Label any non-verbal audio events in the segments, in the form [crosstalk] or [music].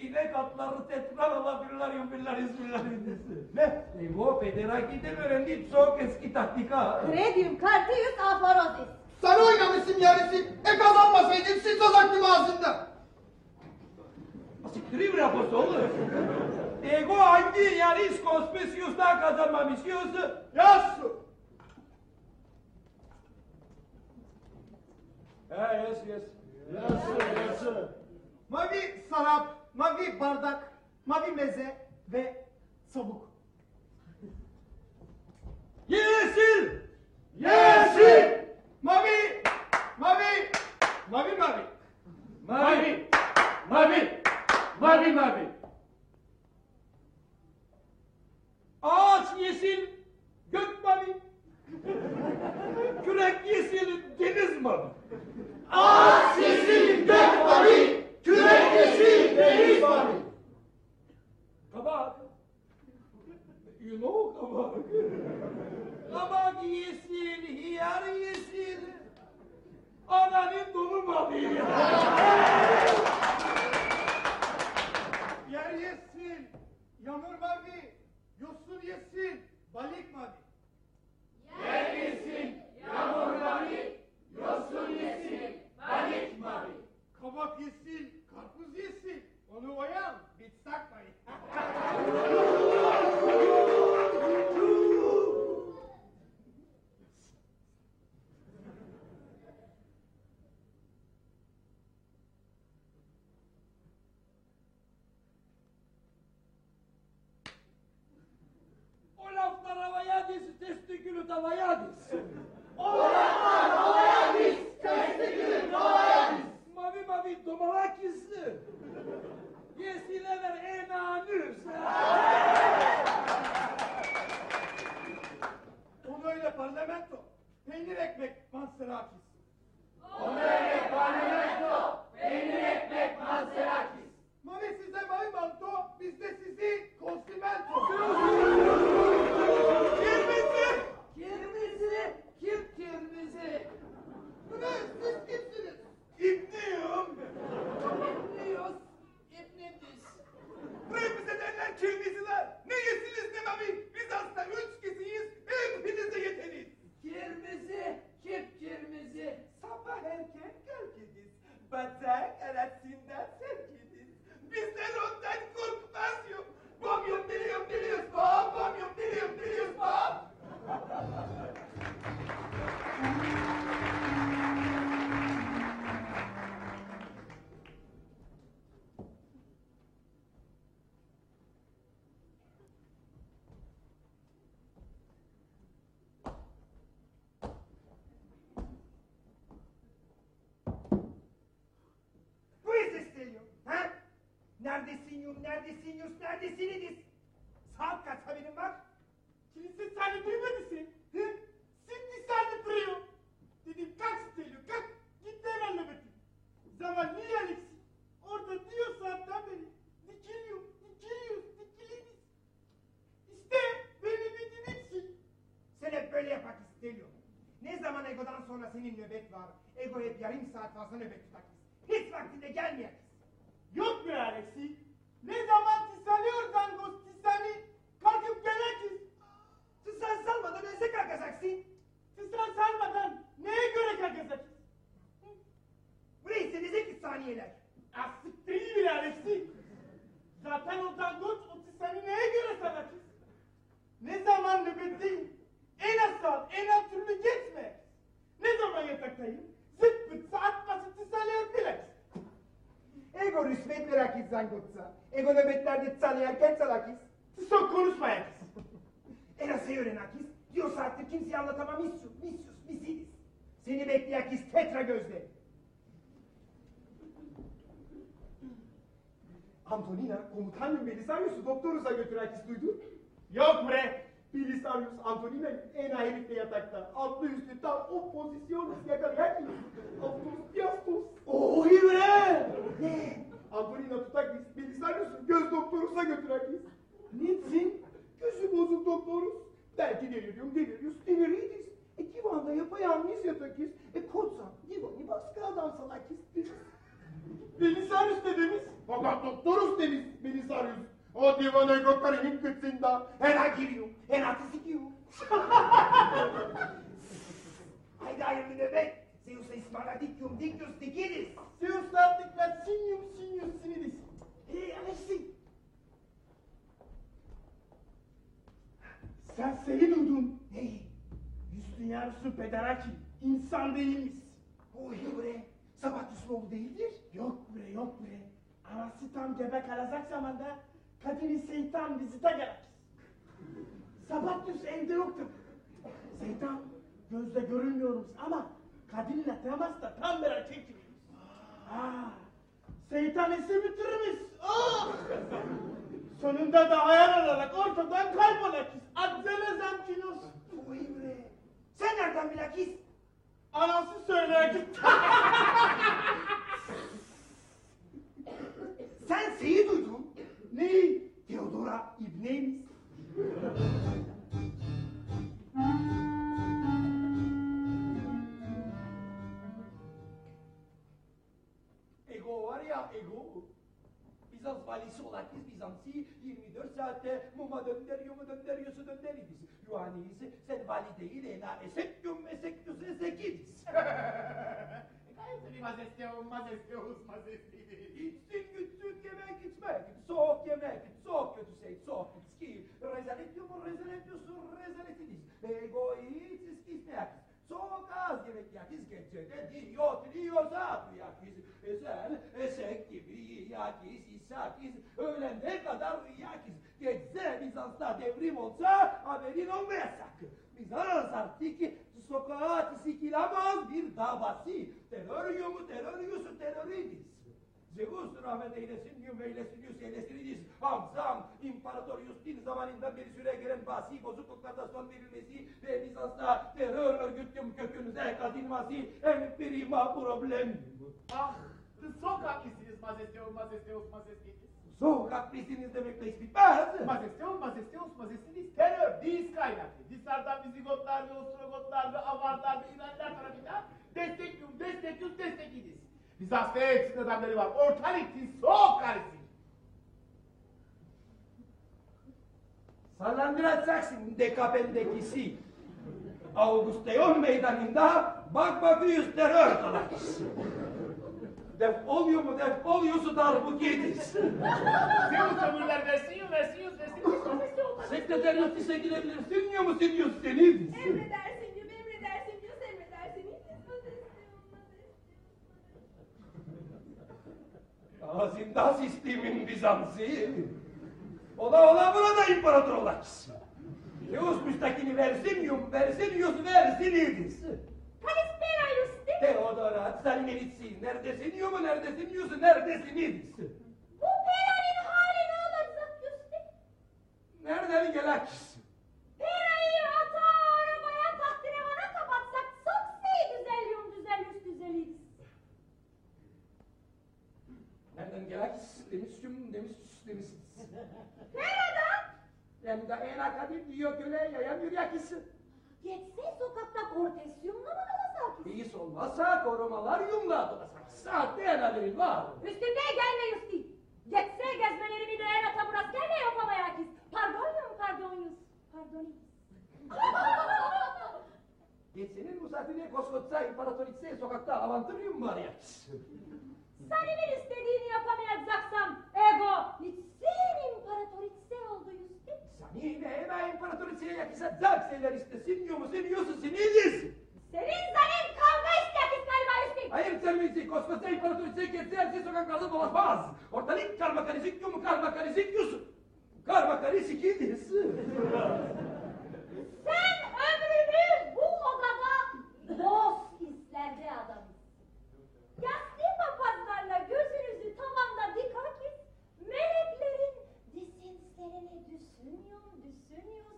inek atları tekrar alabilirler billahi bismillahi. Ne? E bu pederakiden öğrendiğim çok eski taktika. Kredium kartius aforosis. Sen oynamışsın yarısı. E kazanmasaydın siz sazaktım ağzında. Siktireyim raposu olur. Ego hangi yarış kospesiyustan kazanmamış yiyorsun? Yazsın. Yeah, yes, yes. Yes, yes. Mavi Sarap mavi bardak, mavi meze ve sabuk. Yeşil! Yeşil! Mavi! Mavi! Mavi mavi! Mavi! Mavi! Mavi mavi! Ağaç yeşil, gök mavi. Kürek yeşil, deniz mavi. Ağaç yeşil, gök mavi. Güvencesi deniz var. Kabak. You know kabak. kabak yesin, hiyar yesin. Ananın donu balığı. Neredesin yum, neredesin yus, neredesiniz? Saat kaç haberin var? Kilise seni duymadısın. Hı? Şimdi seni duruyor. Dedim kalk Stelio, kalk. Git de hemen nöbeti. Zaman niye Alexi? Orada diyor saatten beri. Dikiliyor, dikiliyoruz, dikiliniz. İşte beni bir dinletsin. Sen hep böyle yapak istiyor. Ne zaman Ego'dan sonra senin nöbet var? Ego hep yarım saat fazla nöbet tutakız. Hiç vaktinde gelmeyekız. Yok be Alexi. Ne zaman tisalıyorsan gos tisani kalkıp gelekiz. Sen salmadan önce kalkacaksın. Tisal salmadan neye göre kalkacak? Burayı size iki saniyeler. Asık değil bile Alexi. Zaten o dangoç o tisani neye göre salakız? Ne zaman nöbetteyim? En asal, en alt türlü geçme. Ne zaman yataktayım? Zıt pıt saat başı tisalıyor bilek. Ego rüşvet merak etsen gotsa. Ego nöbetlerde çalıyarken çalakız. Çok konuşmayın. Eras'ı öğrenakis. Diyor saattir kimseye anlatamam misyus, misyus, misidis. Seni bekleyakis tetra gözle. Antonina Belisarius'u doktorusa götürakis duydun. Yok bre. Belisarius Antonina en herifle yatakta. Altlı üstü tam o pozisyonu yakalayan Avtus Piastus. Ohi bre. Ne? Antonina tutakis Belisarius'u göz doktorusa götürakis. Niçin? Gözü bozuk doktorus. Belki delirium delirius deliritis. E divanda yapayalnız yatakis. E kodsa divanı baskı adam salakis. Belisarius dediniz. Fakat doktorus demiş Belisarius. O divana göklerin kıtında. Hena giriyor, hena tisikiyor. [laughs] Haydi hayırlı nöbet. Zeus'a ısmarladıkyum, dikyus, dikiriz. Zeus'lar dikkat sinyum sinyum sinidis. Hey Alexi. Sen seni duydun. Neyi? Yüz dünyası pederaki. İnsan değilmiş. Ohi bre. Sabatus oğlu değildir. Yok bre yok bre. Anası tam gebe kalacak zamanda kadını şeytan vizite gelir. Sabatyus evde yoktur. Şeytan gözle görünmüyormuş ama kadınla temasta tam bir erkek gibiymiş. Aa, şeytan ise bitirmiş. Ah! Sonunda da hayal olarak ortadan kaybolacak. Adzele zamkinos. Ohi bre. Sen nereden bilakis? Anası söylüyor ki [laughs] Sen şeyi duydun. neyi? Theodora İbneymiş. Ego var ya ego. Bizans valisi olan biz Bizans'ı 24 saatte muma döndürüyor mu döndürüyorsa döndürüyoruz. Yuhanni'yi sen vali değil ela esekyum esekyus esekidiz. [laughs] Kayseri majesteum majesteus majesteus. İçsin güçsün yemek içmek. Soğuk yemek. Soğuk kötü şey. Soğuk içki. Rezalet yumu rezalet yusun rezaletiniz. Ego hiç iskis ne yakız. Soğuk az yemek yakız gecede diyor diyorsa yakız. Ezel esek gibi yakız isakis. Öğlene kadar yakız. Gece Bizans'ta devrim olsa haberin olmayacak. Bizans artık sokağa sikilemez bir davası. Terör yumu terör yusu teröridiz. Zeus rahmet eylesin, yum eylesin, yüz eylesiniz. Hamzam, İmparator Justin zamanından beri süre gelen vasi bozukluklarda son verilmesi ve Bizans'ta terör örgütüm kökünüze kadınması en prima problem. Ah, çok haklısınız Majesteos, Majesteos, Majesteos. Soğuk haklısınız demekle hiç bitmez. Majesteos, Majesteos, Majesteos. Terör, diz kaynaklı. Dışarıdan Vizigotlar ve Ostrogothlar ve Avarlar ve İranlar tarafından destekliyorum, destekliyoruz, destekleyeceğiz. Bizans'ta hepsinin adamları var. Ortalık çok karışık. Sallandıracaksın dekapendekisi. Augusteon meydanında bak bakıyoruz terör dolaşır. Defoluyor mu defoluyorsa darbukiyetiz. Zeus ömürler versin, versin, versin. Majesteos, Sekreteriyatı gidebilirsin ya mı seniyorsun seniz? Emredersin Güm, emredersin Güm, emredersin. Ağzında sistemin Bizans'ı. Ola ola burada imparator olacaksın. Zeus müstakini versin yum, versin yüz, versin idis. Teodorat, Salmenitsi, neredesin neredesin yüzü, neredesin idis. Bu Pera'nın hali ne olacak Yusti? Nereden gelaksin? Pera'yı ata arabaya tahtırevana kapatsak çok şey güzel yum, güzel yüz, güzel yüz. Nereden gelaksin demişim, demiş, demişsiniz. Pera'dan Yani da en akadip diyor köle yayan yürüyakisi. Geçse sokakta kortesyumla mı olacak? Hiç olmazsa korumalar yumla dolasak. Saatte haberin var. Üstünde gelme Yusti. Geçse gezmelerimi de en ata buras gelme yapamayakis. Pardon yum, pardon yüz. Pardon. [laughs] Geçsenin musafirine koskotsa imparatoriçe sokakta avantıryum var ya. Senin istediğini yapamayacaksam ego nitsin imparatoriçe oldu Yusti. Sani ne ena imparatoriçeye yakışacak şeyler istesin yumu seniyorsun seniyiz. Senin senin kavga istekis galiba Yusti. Hayır sermisi koskoca imparatoriçe geçse her şey sokaklarda dolaşmaz. Ortalık karma karışık yumu karma karışık yusun. Karma karışık idiz. Sen ömrünü bu odada boz hislerde adamsın. Yaslı papazlarla gözünüzü tavanda dikakis, meleklerin disinlerini düşünüyor, düşünüyor,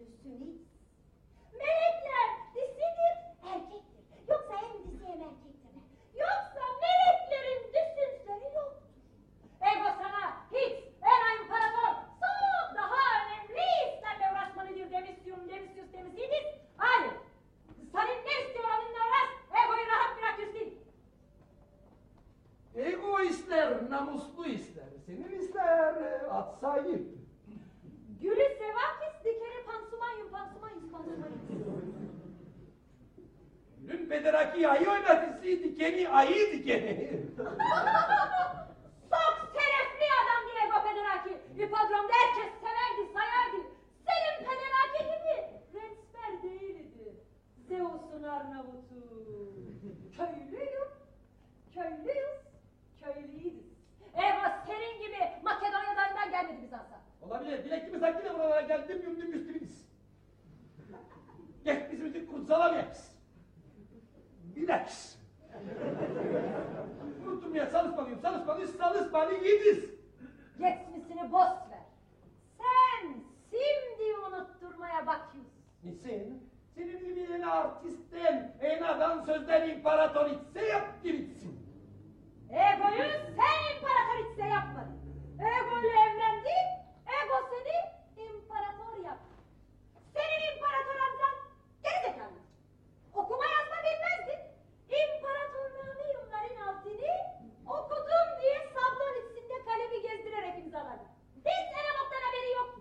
düşünüyor. Melekler disidir, erkektir. Yoksa hem disi hem erkektir. Yoksa meleklerin düşünsleri yoktur. Ego sana hiç Era İmparator çok daha önemli işlerle uğraşmalıdır demişsin, demişsin, demişsiniz. Hayır. Senin ne istiyor onunla uğraş? Egoyu rahat bırak Hüsnü. Ego ister, namuslu ister. Senin ister e, at sahip. Gülü sevakis dikeri pansumayım, pansumayım, pansumayım. Dün Bederaki ayı oynatısı dikeni ayı dikeni. Çok [laughs] şerefli adam diye Ego Pederaki. İpodromda herkes severdi, sayardı. Senin Pederaki gibi prensper değildi. Zeus'un Arnavut'u. Köylüyüm, köylüyüz, köylüyüz. Ego senin gibi Makedonya'dan gelmedi Bizans'a. Olabilir. Dilek gibi sanki de buralara geldim yumdum üstümüz. Gel bizim için kutsalamayız. Bilaks. Unuttum ya çalışmalıyım, çalışmalıyız, çalışmalıyız. Geçmişini boş ver. Sen şimdi unutturmaya bakıyorsun. Niçin? Senin gibi en artistten, en adam sözden imparatoriçe yap giritsin. Ego'yu sen imparatoriçe yapmadın. Ego'yla evlendin, Ego seni imparator yaptı. Senin imparator amcan gerizekalı. Okuma yazma bilmezdin. İmparatorluğunu yılların altını okudum diye sablon içinde kalemi gezdirerek imzaladı. Hiç Erebok'tan haberi yoktu.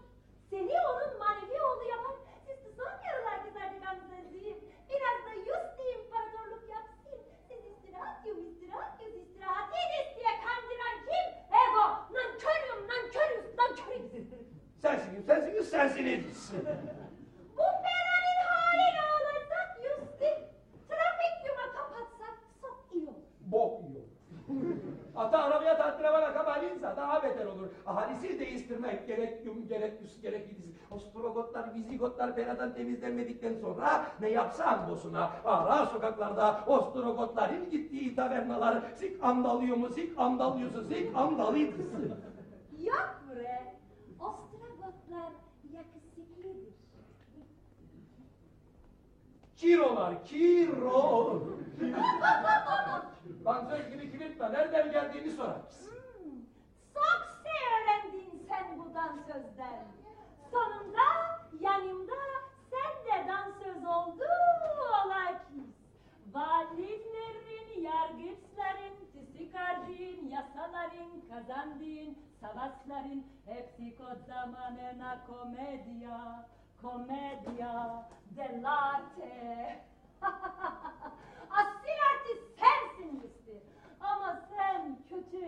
Seni onun manevi oğlu yapan siz son yarılar güzeldi gamzeciğim. Biraz da Yusti imparatorluk yapsın. Siz istirahat yok, istirahat yok, istirahat edin diye kandıran kim? Ego, nankörüm, nankörüz, nankörüz. Sensiniz, sensiniz. Bu Ferrari'nin hali ne olacak Yusti? Trafik yuma kapatsak çok iyi olur. Bok yiyor. Ata arabaya tattıra bana kabalinsa daha beter. olur. Ahalisi değiştirmek gerek yum gerek yüz gerek gidiz. Ostrogotlar, Vizigotlar feradan temizlenmedikten sonra ne yapsan boşuna. Ara sokaklarda Ostrogotların gittiği tavernalar sik andalıyor mu sik andalıyorsa sik andalıydı. Yok bre. Ostrogotlar yakışıklıdır. Kirolar, kiro. Dansöz gibi kiritme, nereden geldiğini sorar. Hmm, çok öğrendin sen bu dansözden. Sonunda yanımda sen de dansöz oldu ola ki. Valilerin, yargıçların, çıkardığın yasaların, kazandığın savaşların hepsi kod zamanına komedya, komedya dell'arte. [laughs] Asil artist sensin Hüsnü. Ama sen kötü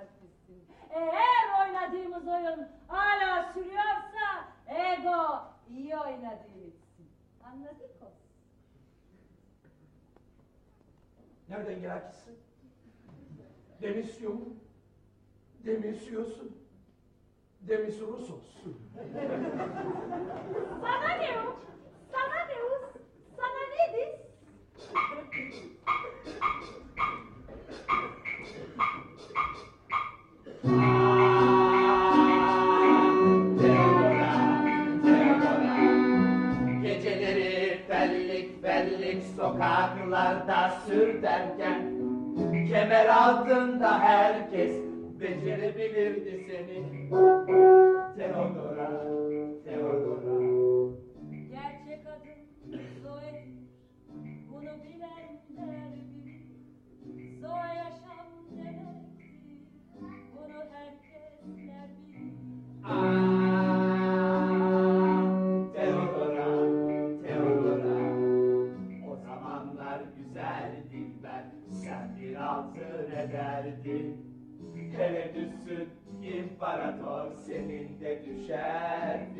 artistsin. Eğer oynadığımız oyun hala sürüyorsa ego iyi oynadığımızsın. Anladık mı? Nereden gelakissin? Demisyon mu? Demisyosun. Demis Rusos. Sana ne o? Sana ne o? Sana nedir? Geceleri fellik fellik sokaklarda sür derken Kemer altında herkes becerebilirdi seni. Teodora, Teodora de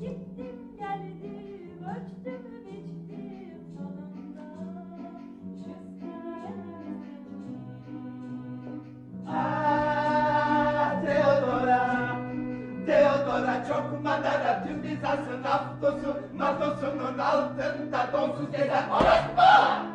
Gittim geldim, ölçtüm biçtim sonunda. Ah Teodora, Teodora çok madara tüm Bizans'ın aftosu, matosunun altında donsuz gezen orospu!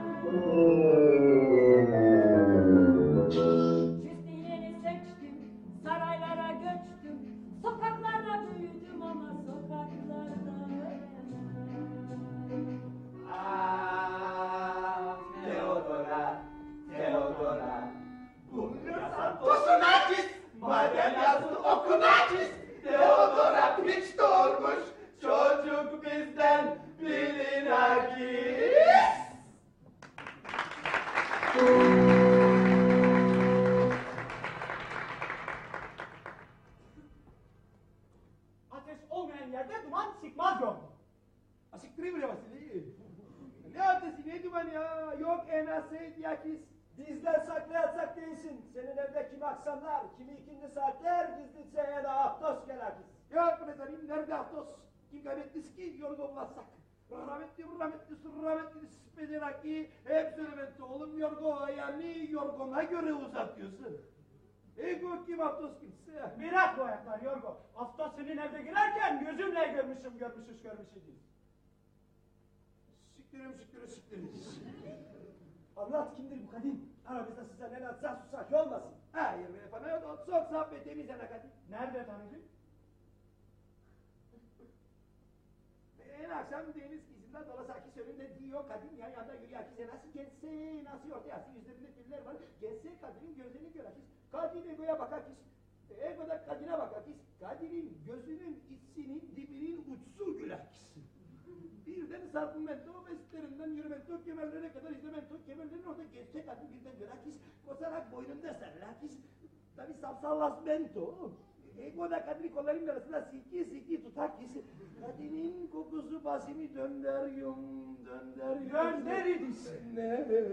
Değilsin. Senin evde kimi akşamlar, kimi ikindi saatler gizlice ya da aptos gelakis. Ya prezarim nerede Atos? Kim kaybettisi ki yorgunlasak? Rahmetli rahmetli rahmetli spederaki hep söylemekte oğlum yorgo yani yorgona göre uzatıyorsun. Ego kim Atos kimse? Mirak bu ayaklar Yorgo. Hafta senin evde girerken gözümle görmüşüm görmüşüz görmüşüz. Siktirim siktirim siktirim. Anlat kimdir bu kadın? Aramızda size ne atsa susak olmasın. Hayır be efendim. Çok sohbet edeceğiz kadın. Nerede tanıdın? En akşam deniz kıyısında dolasaki önünde diyor kadın yan yana yürüyor ki nasıl gelse nasıl ortaya yüzlerinde güller var gelse kadının gözlerini görer ki kadın egoya bakar ki ego da kadına bakar ki kadının gözünün içinin dibinin uçsu güler ki birden sarkmento bestlerinden yürümento kemerlerine kadar izlemento kemerlerin orada geçecek kadın birden görer ki kosarak boynunda sarılar ki tabi salsallasmento Ego da kadını kollarının arasında siki siki tutar ki kadının kokusu basimi dönderiyorum dönderiyorum. Dönderiyorsun. Ne? [laughs]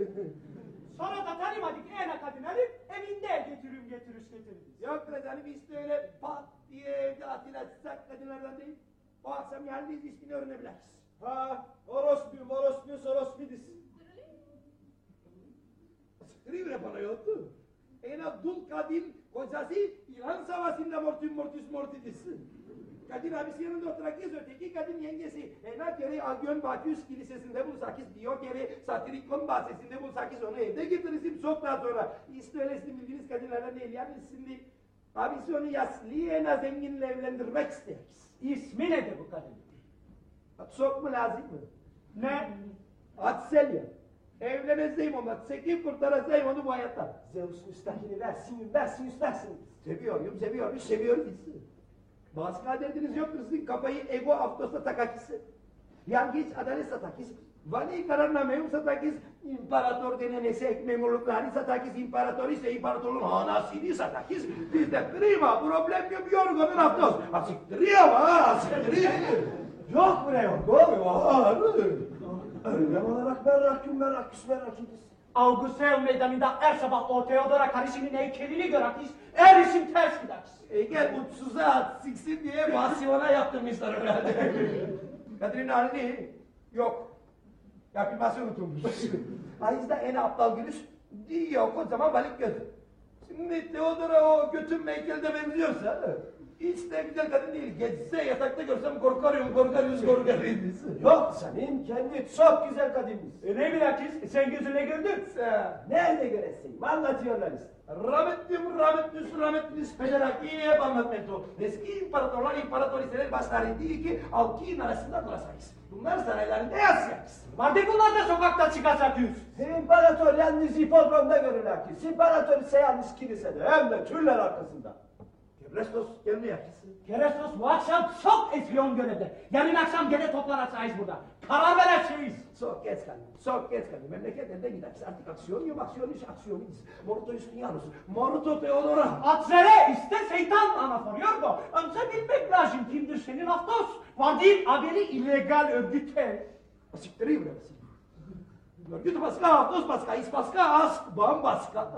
Sonra da tanımadık ene kadınları evinde getiririm getiriş getiririz. Yok be canım işte öyle pat diye evde atil açsak kadınlardan değil. O akşam yalnız ismini öğrenebiliriz. Ha, orospu, morospu, sorospidis. Scrivere bana yoktu. Ena dul kadın kocası İran Savaşı'nda mortum mortis mortidis. Kadın abisi yanında oturakız öteki kadın yengesi. Ena göre Agyon Baküs Kilisesi'nde bulsakız diyor göre Satirikon bahçesinde bulsakız onu evde getirirsin daha sonra. İşte öylesini bildiğiniz kadınlardan değil yani şimdi abisi onu yaslı ena zenginle evlendirmek ister. İsmi nedir bu kadın? Çok mu lazım mı? Ne? Atselya. Evleneceğim onunla. Çekip kurtaracağım onu bu hayattan. Zeus müstakini versin, versin, versin. Seviyorum, seviyorum, seviyorum sizi. Başka derdiniz yoktur sizin kafayı ego aftosta takakisi. Yangiç adalet satakis. Vali kararnameyum satakis. İmparator denen esek memurlukları satakis. İmparator ise imparatorluğun anasını satakis. Biz de prima problem yok yorgunun aftos. Asiktiriyor ha, asiktiriyor. Yok buraya yok, Var. Önlem olarak merakım, meraküs, meraküs. Augustel meydanında her sabah o Theodora karışımın heykelini görakis, her isim ters gidakis. Ege uçsuza at siksin diye basiyona yaptırmışlar [laughs] herhalde. Kadir'in halini yok. Yapılması unutulmuş. [laughs] Ayızda en aptal gülüş diyor kocaman balık gözü. Şimdi Teodora o götün heykelde benziyorsa hiç de güzel kadın değil. Geçse yatakta görsem korkarım, korkarız, korkarız. Yok senin kendi çok güzel kadınmış. E ne bilakis, sen gözüne gördün. Sen, Nerede göresin? Anlatıyorlar işte. Rahmetlim, rahmetlis, rahmetlis Federaki hep anlatmento. Eski imparatorlar, imparatoriseler başları değil ki halkın arasında durasayız. Bunlar saraylarında yatsayız. Madem bunlar da sokakta çıkacak yüz. İmparator yalnız hipodromda görürler ki. İmparator ise yalnız kilisede hem de türler arkasında. Restos yakınsın. Kerestos bu akşam çok espiyon görevde. Yarın akşam gene toplanacağız burada. Karar vereceğiz. Çok geç kaldı, çok geç kaldı. Memleket elden giderse artık aksiyon yok, aksiyon iş, aksiyon iş. Moruto Justianus, Moruto Teodora. Atzere iste şeytan anaforuyor bu. Önce bilmek lazım kimdir senin Aftos. Vadir haberi illegal örgüte. Siktireyim burası. Örgüt başka, haftoz başka, is başka, ask bambaşka.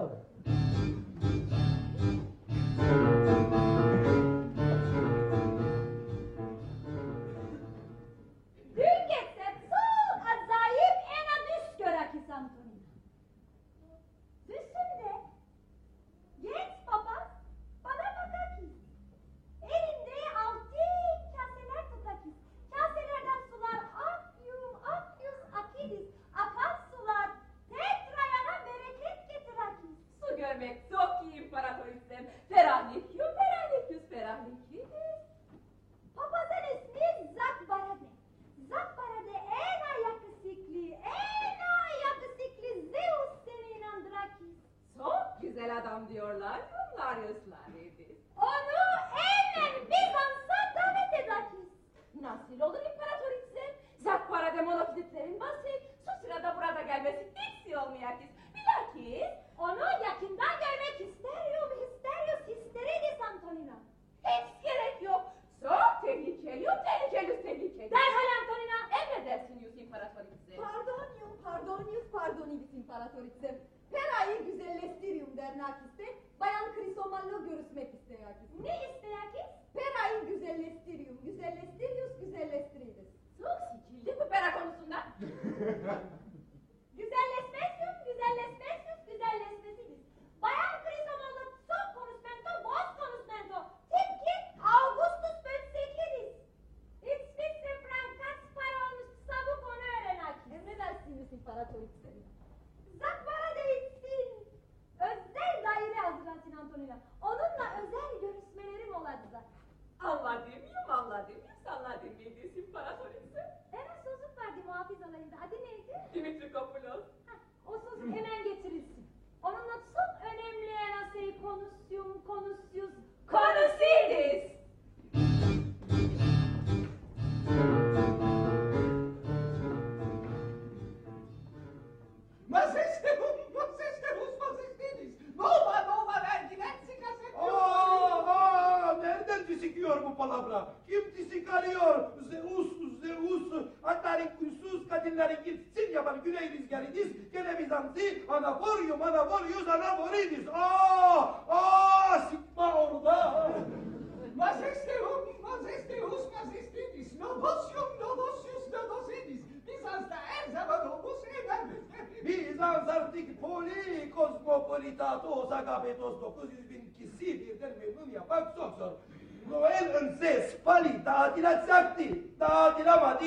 Spali dağıtılacaktı. Dağıtılamadı.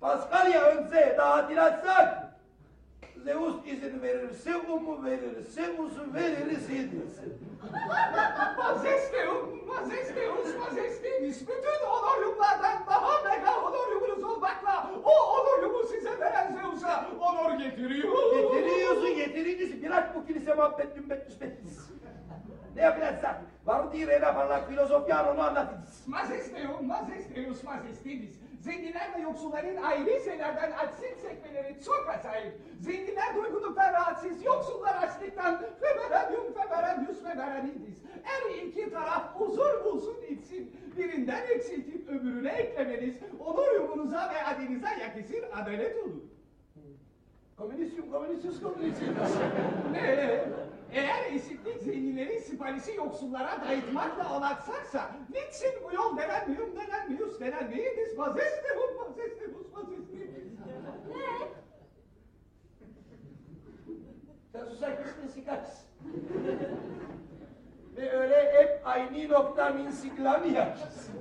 Paskalya önce dağıtılacak. Zeus izin verirse, umu verirse, usu verirse desin. Majesteum, majesteus, majestidis. Bütün onoryumlardan daha mega onoryumunuz olmakla o onoryumu size veren Zeus'a onor getiriyor. Getiriyorsun, getirince bırak bu kilise muhabbet mümbet müspetiniz. Ne yapacaksın? Var diye rena parlak filozofyan onu anlatınız. Majesteum, majesteus, majestidis. Zenginler ve yoksulların ayrı şeylerden açsın sekmeleri çok acayip. Zenginler doygunluktan rahatsız, yoksullar açlıktan. Femeradium, femeradius, femeradidis. Her iki taraf huzur bulsun içsin. Birinden eksiltip öbürüne eklemeniz, onur yumunuza ve adinize yakışır adalet olur. Komünistim, komünistis, komünistim. Ne? Eğer eşitlik zenginlerin siparişi yoksullara dayıtmakla olaksaksa, niçin bu yol denen mühüm denen mühüs denen neyiniz? Vazestehum, vazestehus, vazestehus. Ne? Sen susar mısın sikaç? Ve öyle hep aynı nokta minsiklam yakışsın.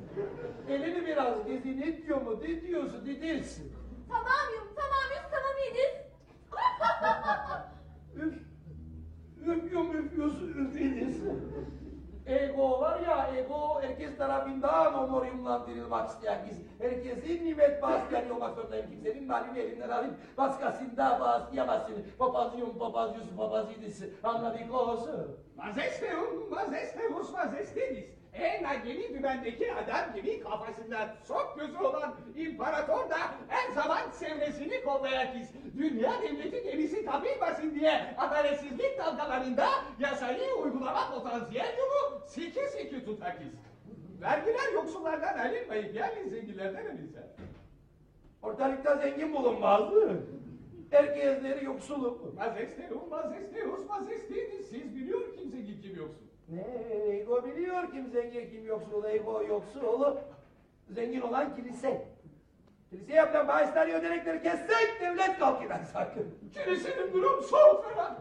Elini biraz gezi ne diyor mu, ne diyorsun, ne değilsin. Tamamıyım, tamamıyız, tamamıyız. Üf, üfüyorum, üfüyorsun, üfeniz. Ego var ya, ego herkes tarafından onoryumlandırılmak isteyen biz. Herkesin nimet bağışlayan olmak zorundayım. Kimsenin malini elinden alıp başkasında bağışlayamazsın. Papazyum, papazyus, papazidis. Anladık olsun. Vazestehum, vazestehus, vazestedis. En acemi dümendeki adam gibi kafasında çok gözü olan imparator da her zaman çevresini kollayakis. Dünya devleti gemisi tapilmasın diye adaletsizlik dalgalarında yasayı uygulama potansiyelini siki siki tutakis. Vergiler yoksullardan alınmayıp yani zenginlerden alınsa. Ortalıkta zengin bulunmazdı. Herkesleri yoksulum. Vazestehum, vazestehus, vazestedis. Siz biliyor kim zengin kim yoksul. Ne, ego biliyor kim zengin kim yoksul, ego yoksul. Zengin olan kilise. Kilise yapılan bağışları ödenekleri kessek devlet kalkıyor sakın. Kilisenin durum soğuk falan.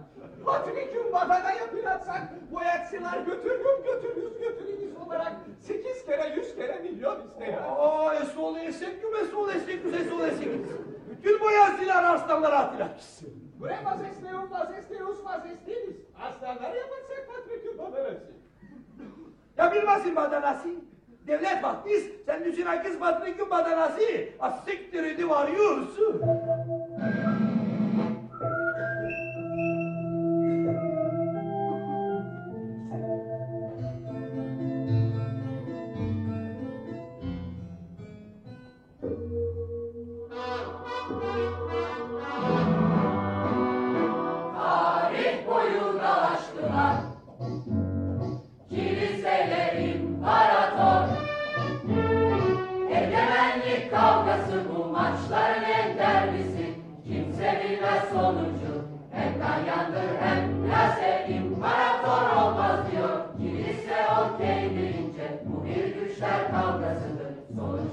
Patriküm vatana yapılatsak, boyatçılar götürgüm götürüz götürünüz olarak sekiz kere yüz kere milyon isteyen. Aa, esol eşek gibi esol eşek gibi esol gibi. Bütün boyasılar arslanlara atılak. Bre mazesteum mazesteus mazestinis. Aslanlar yapacak patriküm badanası. Ya bilmezsin badanası. Devlet vaktiz, sen düşün kız patrikün badanası. Asiktir idi varıyorsun.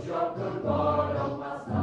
Sonuç yoktur gol olmazsa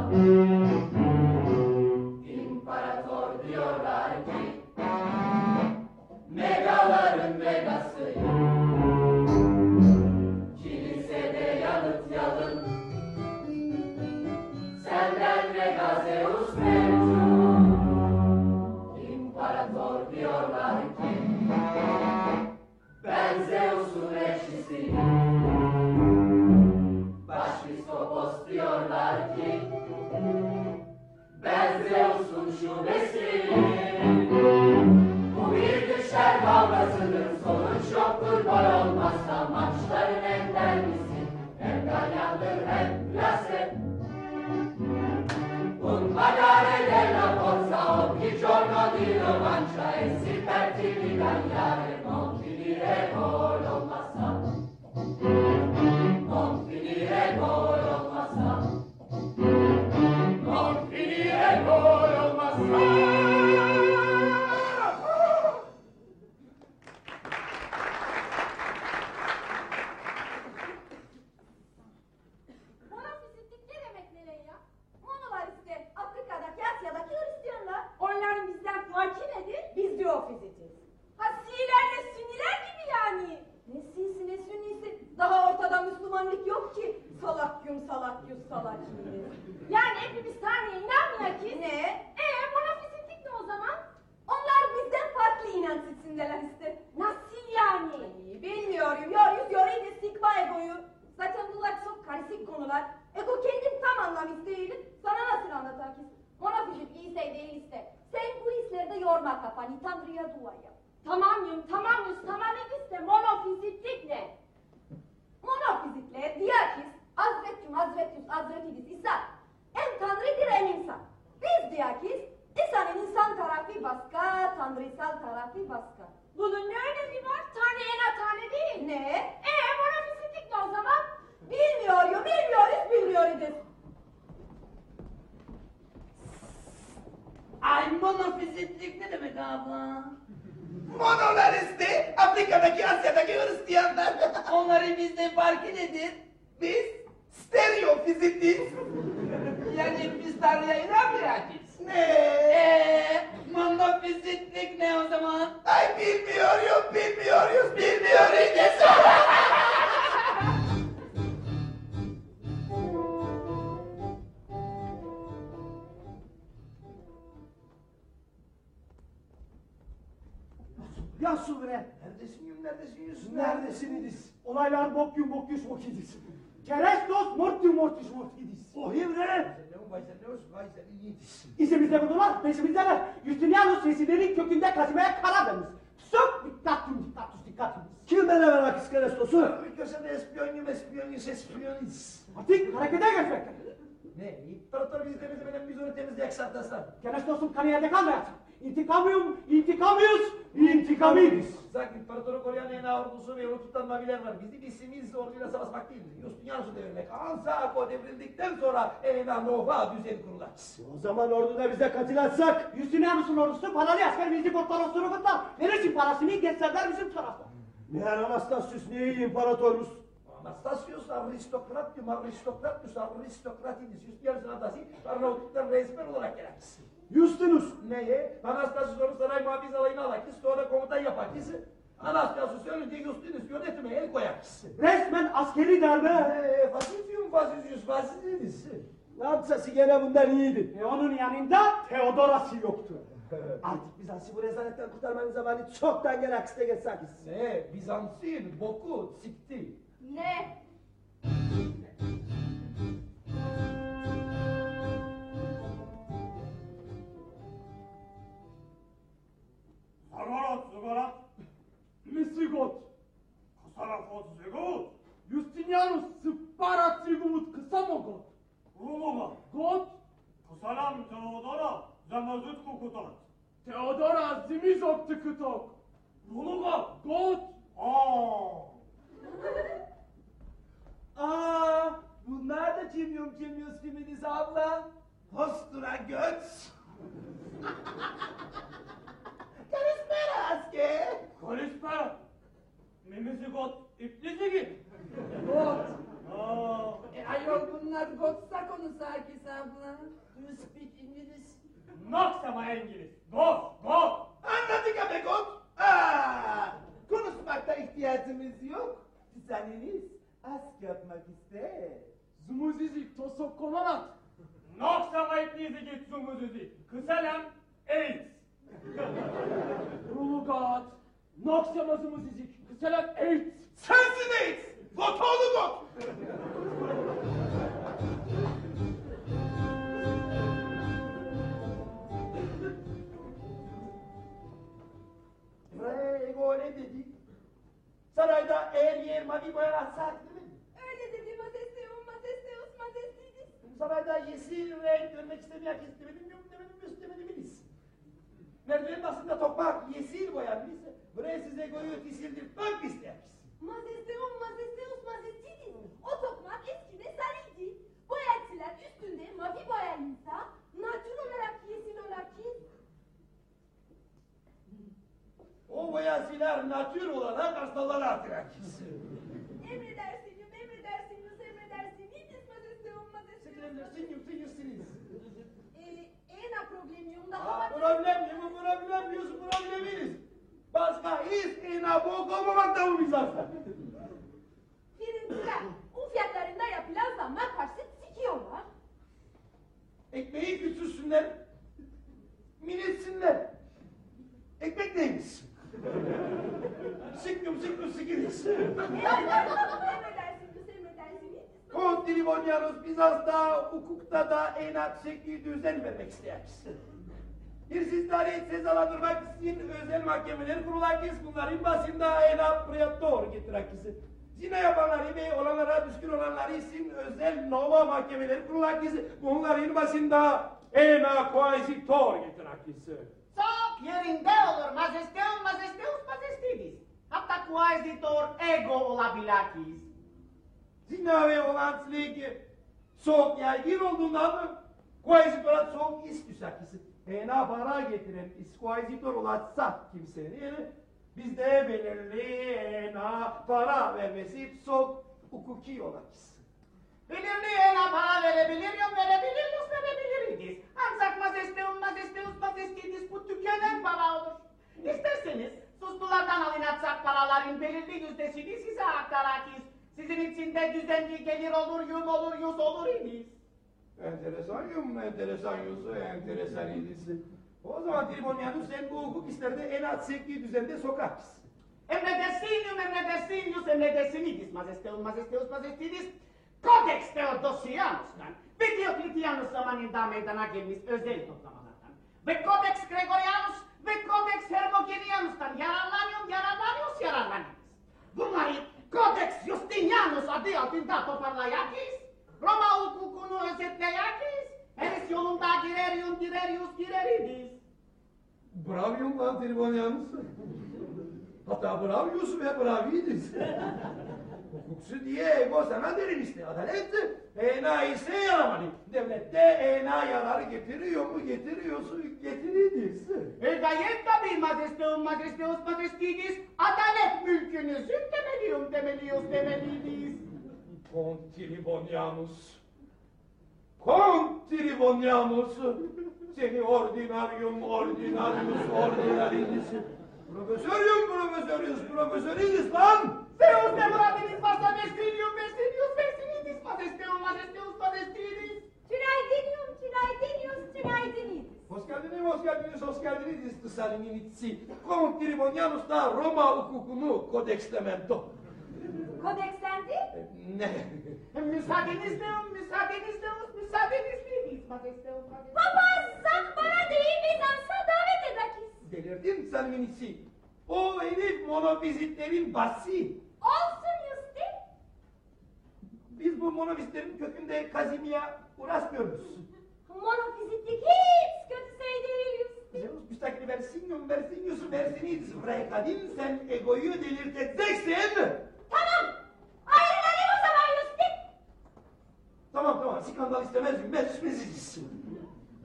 vay sen iyiydin. İzimizde buldular, peşimizdeler. Justinianus sesilerin kökünde kazımaya karar vermiş. Sok diktatum diktatus diktatus. Kim bana merak iskerestosu? Ülkesinde espiyonyum, espiyonyus, espiyoniz. Artık harekete geçmek. Ne? İmparator bizi temizlemeden biz onu temizleyek satlasın. Kerestos'un kanı yerde kalmayacak. İntikamıyum, intikamius, intikamius. Sanki imparatoru koruyan en ağır ordusu ve onu tutan maviler var. Bizim işimiz orduyla savaşmak değildir. Justinianus'u devirmek. Ansako devrildikten sonra Elena Nova düzen kurular. O zaman orduda bize katil atsak. Justinianus'un ordusu paralı asker bizi kurtarosunu kurtar. Verirsin parasını, geçserler bizim tarafta. Meğer Anastasius ne iyi imparatormuş. Anastasius aristokratium aristokratus aristokratidis. Justinianus'un adası Arnavutluk'tan resmen olarak gelir. Justinus. Neye? Anastasius onu saray muhafiz alayına alakis, sonra komutan yapakis. Anastasius ölünce Justinus yönetime el koyakis. Resmen askeri darbe. Eee, fasitium fasitius fasitidis. Ne yapsası gene bundan iyiydi. E onun yanında Theodorası yoktu. [laughs] Artık Bizans'ı bu rezaletten kurtarmanın zamanı çoktan gel aksine geçsek. Ne? Bizans'ın boku sikti. Ne? Sarvarat, Zıgarat, Lisigot. Kasarafot, Zegut, Justinianus Sparatrigut kısamogot. Rumova, Got. Kasalam Teodora, Zamazut Kukutat. Theodora Zimizot tıkıtok. Ruluga, Got. Aa, Aa, bunlar da kimyum kimyus kiminiz abla. Postura göt. Karismera asker. Kalisper, Mimizigot, İplizigi. Got. Aa, E, ayol bunlar Gotsa konusu herkes abla. Do you speak English? Noksama İngiliz. Go, go. Anladık abi kot. Aa, konuşmakta ihtiyacımız yok. Düzeniniz ask yapmak ister. Zumuzizik tosokononat. Noksama İplizigi, Zumuzizi. Kısalem, AIDS. Rulugat. Noksamazımızizik. Kısalak AIDS. Sensin AIDS. Gotoğlu got. Ego ne dedik? Sarayda eğer yer mavi boya atsak değil mi? Öyle dedi Mazesteum, Mazesteus, Mazestidis. Sarayda yeşil renk görmek istemeyen istemedim yok demedim istemediniz. Merdivenin aslında toprak yeşil boyanmış. Buraya size koyu tisildirtmek ister. Mazesteum, Mazesteus, Mazestidis. O tokmak eskide sarıydı. Bu elçiler üstünde mavi boyayınsa natür olarak yeşil olarak O boyasılar natür olarak hastalar artırak. Emredersiniz, emredersiniz, emredersiniz. Mazesteum, Mazesteus. Sinir sinirsiniz. Ee, ena problemium da Aa, hava... problem yok, problem yok, probleminiz. Başka hiç ina bok olmamakta bu biz hasta. Birinciler, un fiyatlarında yapılan zamma karşı istiyorlar? Ekmeği küçülsünler, minetsinler. Ekmek neymiş? Sikyum sikyum sikiliz. Emredersiniz, emredersiniz. Kont Bizans'ta, hukukta da en düzen vermek isteriz. Bir sizleri cezalandırmak için özel mahkemeler kurulakis, bunların başında en apriyator getirakis. Zina yapanları ve olanlara düşkün olanları için özel nova mahkemeler kurulakis, bunların başında en aquasitor getirakis. Çok yerinde olur majesteus, majesteus, majestidis. Hatta quaesitor ego olabiliakis. Zina ve olan sileki soğuk yaygın olduğundan mı? Quasitora soğuk iş düşakisi. Ena para getiren isquasitor olatsa kimsenin bizde belirli ena para vermesi çok hukuki olakis. Belirli ena para verebilirim, verebiliyoruz, verebiliriz. Ancak majesteus, majesteus, majestidis bu tükenen para olur. İsterseniz sustulardan alınacak paraların belirli yüzdesini size aktarakis. Sizin için de düzenli gelir olur, yum olur, yüz olur idiz. Enteresan yum, enteresan yusu, enteresan idisi. O zaman Tribonianus sen bu hukuk işlerde en az sekki düzende sokarsın. Emredersinium, emredersinius, emredersinidis, majesteus, majesteus, majestidis, Codex Theodosianus'tan ve Diokletianus zamanında meydana gelmiş özel toplamalardan ve Codex Gregorianus ve Codex Hermogenianus'tan yararlanıyorum, yararlanıyoruz, yararlanıyoruz. Bunları Codex Justinianus adı altında toparlayakis, Roma hukukunu özetleyakis, her yolunda girerium, girerius, gireridiz. Bravium lan Tribonianus. Hatta bravius ve bravidis. Hukuksu diye ego sana derim işte adalet. Ena ise yaramalı. Devlette ena yarar getiriyor mu getiriyorsun getiridis. E gayet tabii majesteum, majesteus, majestidis, adalet mülkünüzün temeliyum, temelius, temelidiz. Conti riboniamus. Conti riboniamus. Seni ordinarium, ordinarius, ordinarinis. Professorium, professorius, professorinis lan. Seus demoratis vasta vestinium, vestinius, vestinitis, patesteum, patesteus, patestinis. Çiraydinium, çiraydinius, çiraydinitis. Hoş geldiniz, hoş geldiniz, hoş geldiniz. Saliminici. Conti riboniamus da Roma hukukunu kodekslemento. Kodeksendi? Ne? Müsaadenizle, müsaadenizle, müsaadenizle, majesteum, majesteum. Papazsak bana değil Bizans'a davet edakis. Delirdin Salminisi. O herif monofizitlerin basi. Olsun Yusti. Biz bu monofizitlerin kökünde kazimiya uğraşmıyoruz. Monofizitlik hiç kötü şey değil Yusti. Zeus müstakil versinium versinius versinis vrekadin sen egoyu delirteceksin. Tamam. Ayrılalım o zaman Yusti. Tamam tamam skandal istemez meclis meclis.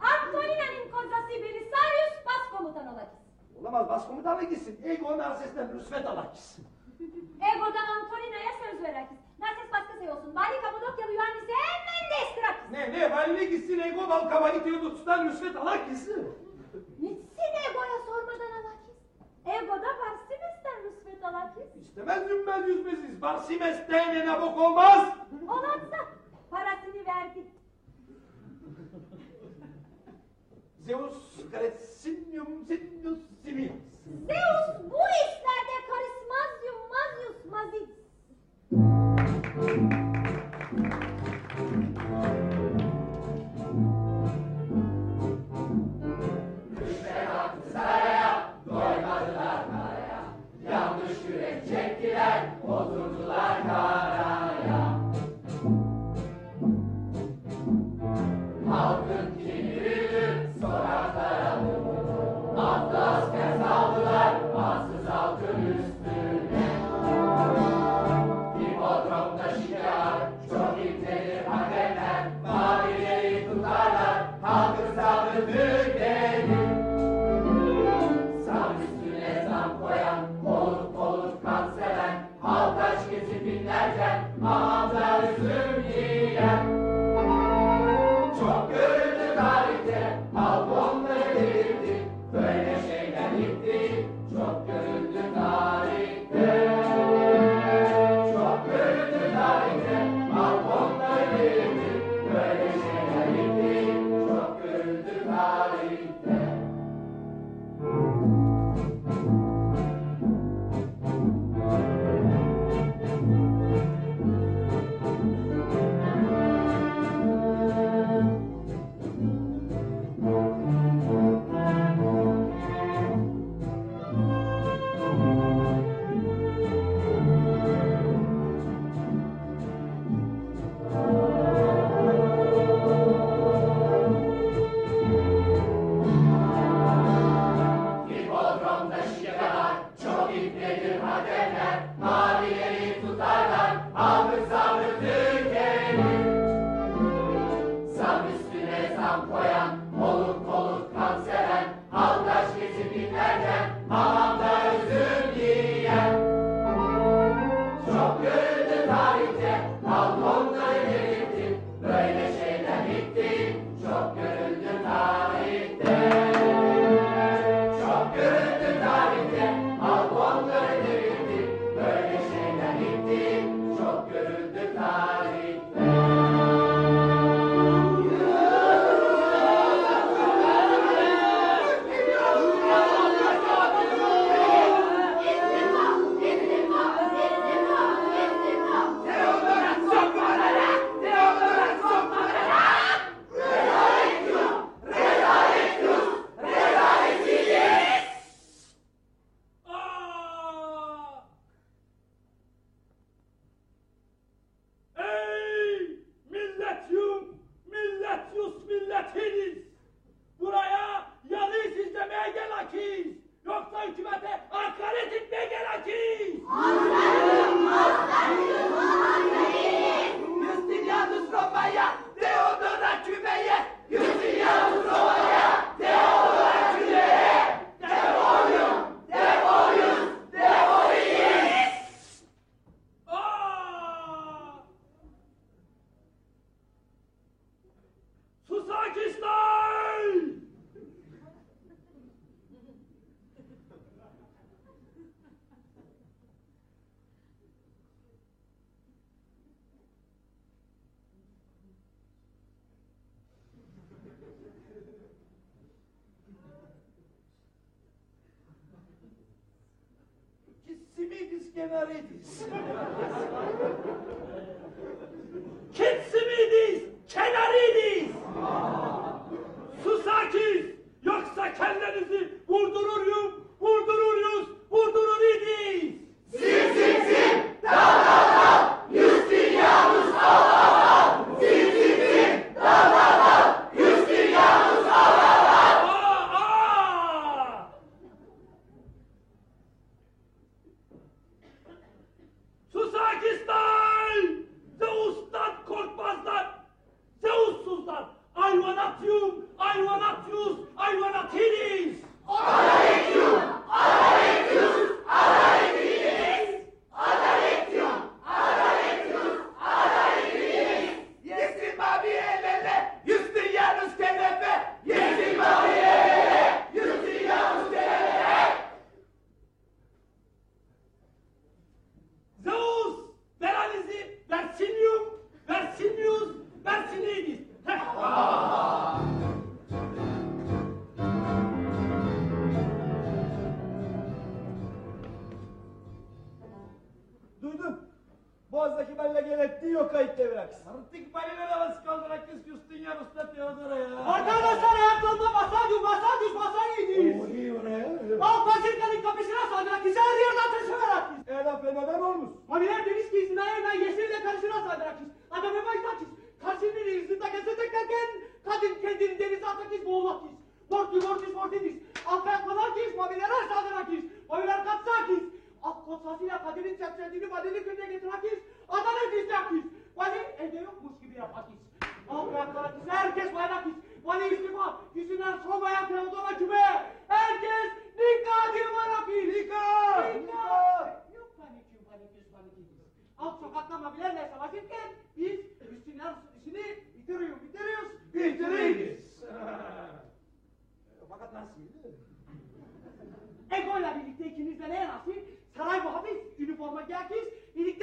Antonina'nın kocası Belisarius başkomutan olakis. Olamaz başkomutanla gitsin. Ego narsesten rüşvet ala gitsin. Ego'da Antonina'ya söz verakis. Narses başka şey olsun. Bari Kapadokyalı Yuhannis'e hemen destirakis. Ne ne valine gitsin ego bal kabali Teodotus'tan rüşvet ala gitsin. Nitsin Ego'ya sormadan alakis. Ego'da Barsimes'ten rüşvet alakis. İstemez cümbel yüzmesiz. Barsimes'ten ene bok olmaz. Olansa parasını verdik. Zeus karetsinum sinus simis. Zeus bu işlerde karismaz yummaz yusmazit. Çektiler, oturdular karaya.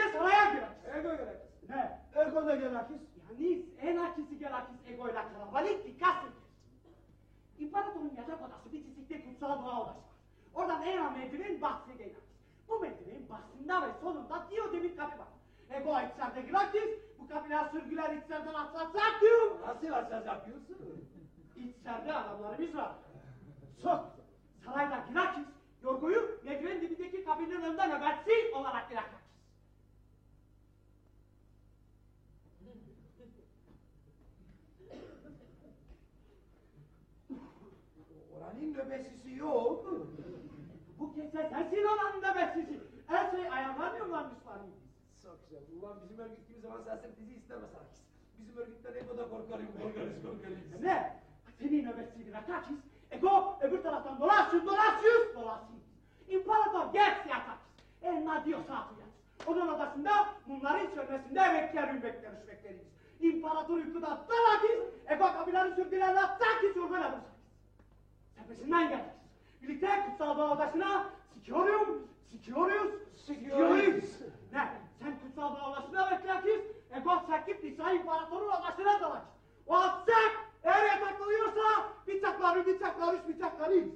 de sana yapıyor. Ego yönetim. He. Ego da gerakis. Yani en akisi gerakis ego ile kalabalık dikkat edin. İmparatorun yatak odası bir bitislikte kutsal boğa ulaşmaz. Oradan Era Medrin'in bahsine gelir. Bu Medrin'in bahsinde ve sonunda diyor demir kapı var. Ego içeride gratis, bu kapılar sürgüler içeriden atlatsak diyor. Nasıl atlatsak diyorsun? İçeride adamlarımız var. Sok, sarayda gratis, yorgoyu Medrin'in dibindeki kabinin önünde nöbetçi olarak bırakır. Kesin olan da be sizi. Her şey ayarlanıyor lan Müslümanım. Çok güzel. Ulan bizim örgüt zaman sensin bizi istemez herkes. Bizim örgütten hep o da korkarım, korkarız, korkarız. Ne? Senin nöbetçiliğine kaçız. Ego öbür taraftan dolaşıyoruz, dolaşıyoruz, dolaşıyoruz. İmparator gel siyasaçız. Elma diyorsa atacağız. Onun odasında bunların sönmesinde bekler ülbekler üşbekleriyiz. İmparator uykuda dalakız, Ego kabilanı sürdülerle atsak ki sürgün alırsak. Tepesinden geliriz. Birlikte kutsal bağ odasına sikiyoruz, sikiyoruz, sikiyoruz. Ne? Sen kutsal dağ odasına beklerkiz, Ego çekip Nisa İmparator'un odasına dalakis. O atsak, eğer yataklanıyorsa bıçakları, bıçaklarız, bıçaklarız.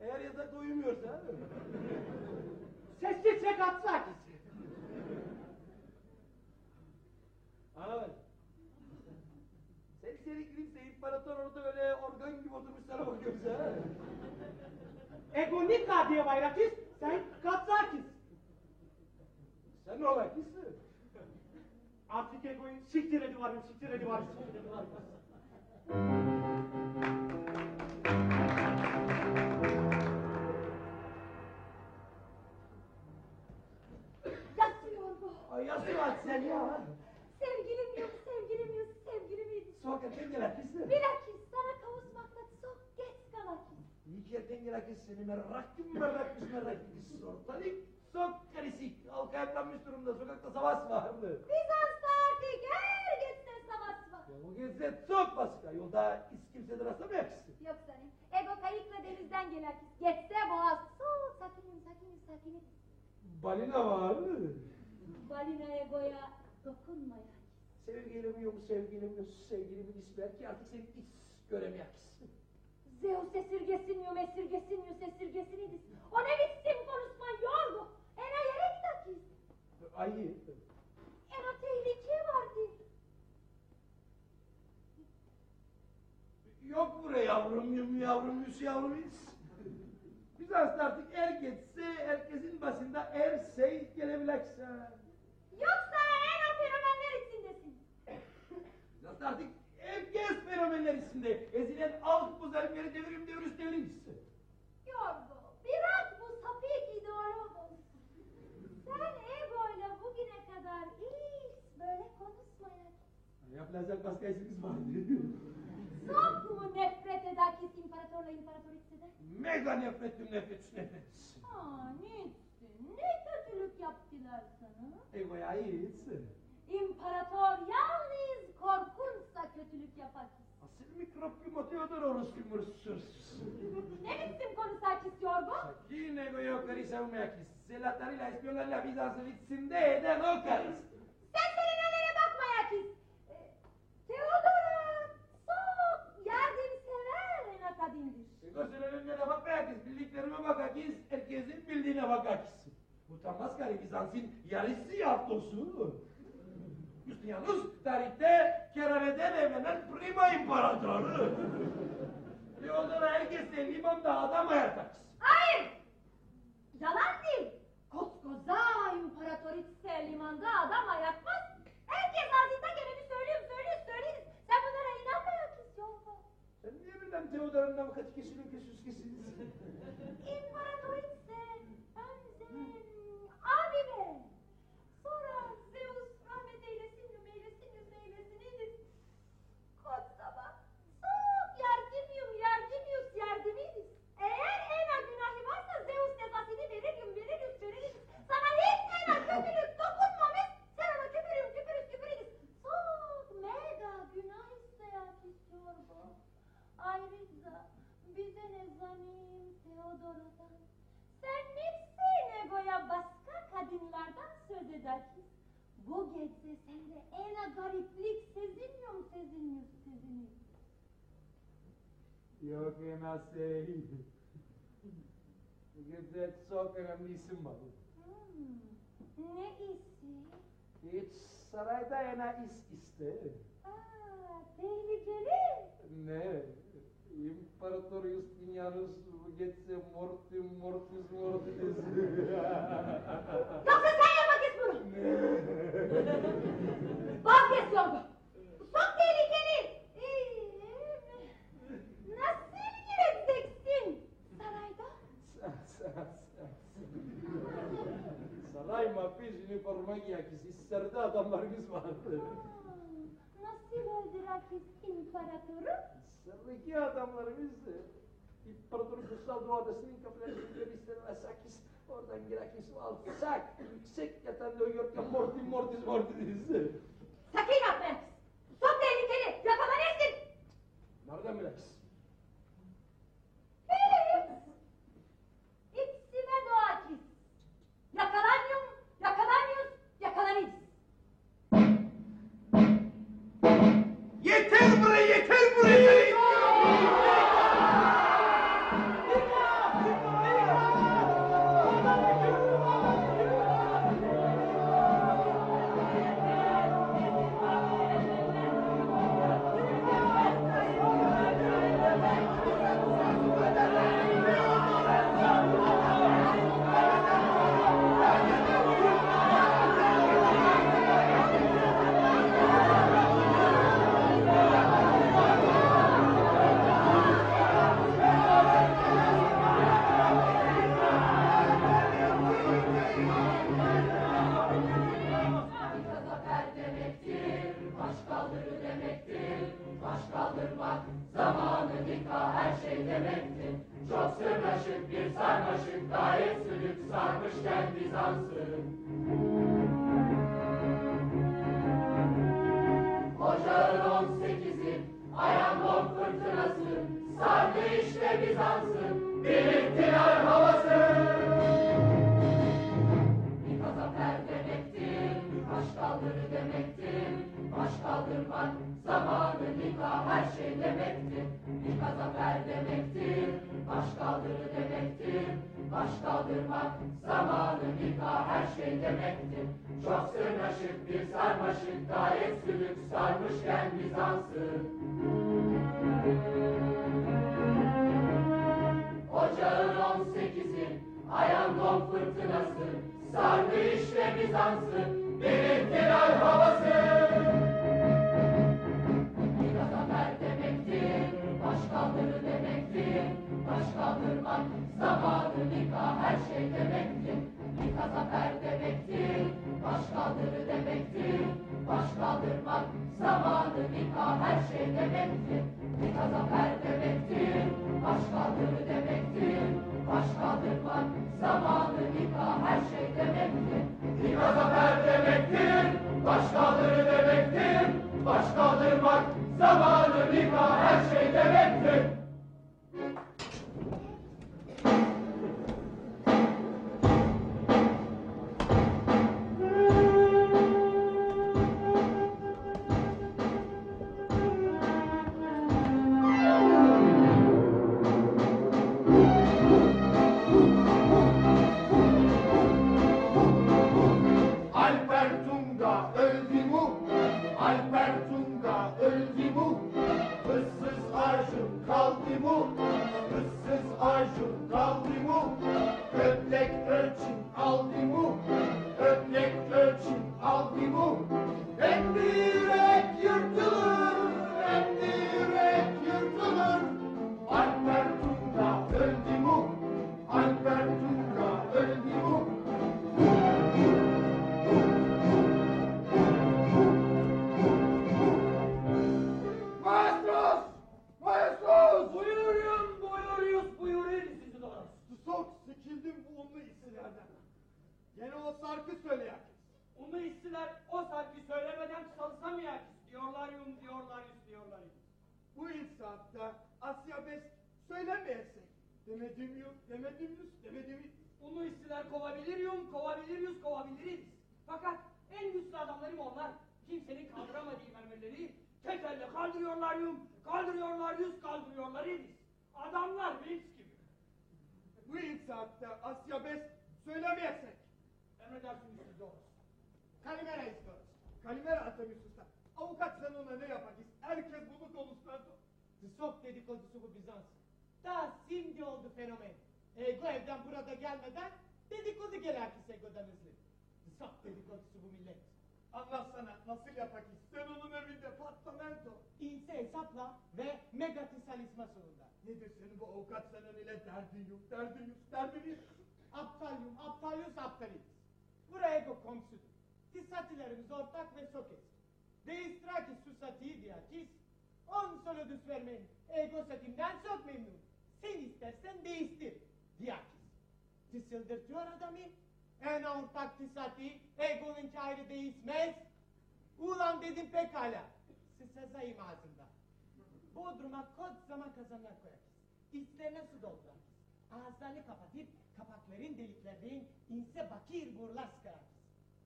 Eğer yatakta uyumuyorsa... Sessizce katsak. Ana bak. Sen seni kimse imparator orada öyle organ gibi oturmuş sana bakıyoruz ha. Ego Nika diye bayrakız, sen katsakis. Sen ne ola kız? Artık Ego'yu siktir edivarım, siktir edivarım, siktir edivarım. Yatıyor bu. Ay yasın aç sen ya. Sevgilim yok, sevgilim yok, sevgilim yok. Sokaktan gelen kız. Bilakis sana kavuşmakta çok geç kalakis. İyi ki erken gelen kız seni merakım merakmış merakım kız. Ortalık çok karışık. Halka ayaklanmış durumda. Sokakta savaş vardı. Bizans'ta artık her geçte savaş var. Ya bu gece çok başka. Yolda hiç kimseden rastlamıyor kız. Yok senin. Ego kayıkla denizden gelakis. Geçse boğaz. Su, sakinim, sakinim, sakinim. Balina var. Balina Ego'ya dokunmaya. Sevgilim yok, sevgilim yok, sevgilimin ismi belki artık seni hiç göremeyiz. Zeus esirgesinmiyor, esirgesinmiyor, esirgesiniydi. O ne biçim konuşma yorgu. Ena yere gidakis. Ayı. Ena tehlike vardı. Yok buraya yavrum, yum yavrum, yüz yavrum hiç. Biz aslında artık er geçse, herkesin başında er şey gelebilirse. Yoksa Ena fenomenler içindesin. Biz aslında artık herkes fenomenler içinde. Ezilen alt bu zalimleri devirim devirüz deviriz. Yorgu, bırak bu sapık ideologu. Sen Ego'yla bugüne kadar hiç böyle konuşmaya. Yapılacak başka işimiz vardı. Çok mu nefret edakis imparatorla imparatoriçeden? Mega nefretim nefret, nefret. Aa, niçin? Ne kötülük yaptılar sana? Egoya hiç. İmparator yalnız korkunçsa kötülük yapar. Asıl mikrop atıyordur orospu mursuz. Ne biçim konuşak istiyor bu? Sakin egoya karı savunmayak. Selatlarıyla, ispiyonlarla Bizans'ın içinde eden o karısı. Sen senin nelere bakma Yakis. Ee, Teodora çok yardımsever en akademdir. Gösterilenlere bakmayakız, bildiklerime bakakız, herkesin bildiğine bakakız. Utanmaz karı Bizans'ın yarısı yaptosu. Yalnız tarihte kerhaneden evlenen prima imparatoru. Leodora herkese limanda adam ayartaksın. Hayır! Yalan değil. Koskoca imparatoriçe limanda adam ayakmaz. Herkes ağzında geleni söylüyor, söylüyor, söylüyor. Sen bunlara inanma Yakis yolda. Sen niye birden Teodora'nın kaç kişinin küsüz kişiniz? İmparatoriçe, önce abi be. Sonra Zeus rahmet eylesin, meylesin, meylesin, Kotsama, çok yardımıyım, yardımıyız, yardımıyız. Eğer ena günahı varsa Zeus cezasını veririm, veririz, veririz. Sana hiç ena kötülük dokunmamış, sen ona küpürüm, küpürüz, küpürüz. Çok mega günah isteyen istiyor bu. Ayrıca bize ne zanim Teodora'dan. Sen misin Ego'ya başka kadınlardan edersin? Bu gece sende en gariplik sezinmiyor mu sezinmiyor sezinmiyor. Yok enası. Bu gece çok önemli isim var. Hmm, ne işi? Hiç sarayda ena is iste. Aa, tehlikeli. Ne? İmparator Justinianus bu gece mortum mortis mortis. Yoksa sen yapmak bunu. Vazgeç Yongo. Çok tehlikeli. Ee, nasıl gireceksin sarayda? Saray mafiz üniforma giyakis. İsterdi adamlarımız vardı. Nasıl öldürakis imparatoru? Sırrıki adamlarımızdı. İmparator kutsal duadasının kapılarını ister ve oradan girekis alsak yüksek yatan New York'ta mortis mortis mortis. Sakın yapmayın. Çok tehlikeli. Yakalanırsın. Nereden bilekis? İhtilal havası. Bir zafer demektir, baş kaldırı demektir. Baş kaldırmak, zamanı nikah her şey demektir. Bir zafer demektir, baş kaldırı demektir. Baş kaldırmak, zamanı nikah her şey demektir. Çok sırnaşık bir sarmaşık, gayet sülük sarmışken Bizans'ı. Ocağın on sekizi, Ayandon fırtınası, sardı işte Bizans'ı, bir ihtilal havası. Bir zafer demektir, baş kaldırı demektir, baş kaldırmak, zamanı nikah her şey demektir. Bir zafer demektir, baş kaldırı demektir, baş kaldırmak, zamanı nikah her şey demektir. Bir zafer demektir, baş kaldırı demektir, baş kaldırmak, zamanı nikah her şey demektir. Bir zafer demektir, baş kaldırı demektir, baş kaldırmak, zamanı nikah her şey demektir. Bu insaatta Asya Beş söylemeyesek. Demedim yok, demedim yüz, demedim yüz. Onu işçiler kovabilir yum, kovabilir yüz, kovabiliriz. Fakat en güçlü adamlarım onlar. Kimsenin kaldıramadığı mermerleri tek elle kaldırıyorlar yum, kaldırıyorlar yüz, kaldırıyorlar yüz. Adamlar Vinç gibi. Bu insaatta Asya Beş söylemeyesek. Emredersiniz siz doğrusu. Kalimera istiyoruz. Kalimera atamıyorsun sen. Avukat sen ona ne yapacağız? Herkes bunu konuşturdu. Çok dedikodusu bu Bizans. Daha şimdi oldu fenomen. Ego evden burada gelmeden dedikodu gelir ki Sego'dan hızlı. Çok dedikodusu bu millet. Anlatsana nasıl yapacağız? Sen onun evinde patlamento. İnse hesapla ve megatisalizma sonunda. Nedir senin bu avukat senin ile derdin yok, derdin yok, derdin yok. Aptalyum, aptalyus aptalis. Buraya ego komşudur. Tisatilerimiz ortak ve çok eski. Değiştirakis susati diyakis. On solodus vermeyin. Ego satimden çok memnun. Sen istersen değiştir diyakis. Tırsıldırtıyor adamı. En ortak tisati egonun ayrı değişmez. Ulan dedim pekala. Sısazayım ağzında. Bodrum'a kocaman kazanlar koyarız. İçlerine su doldurarız. Ağızlarını kapatıp kapakların deliklerinin inse bakir borular sıkarız.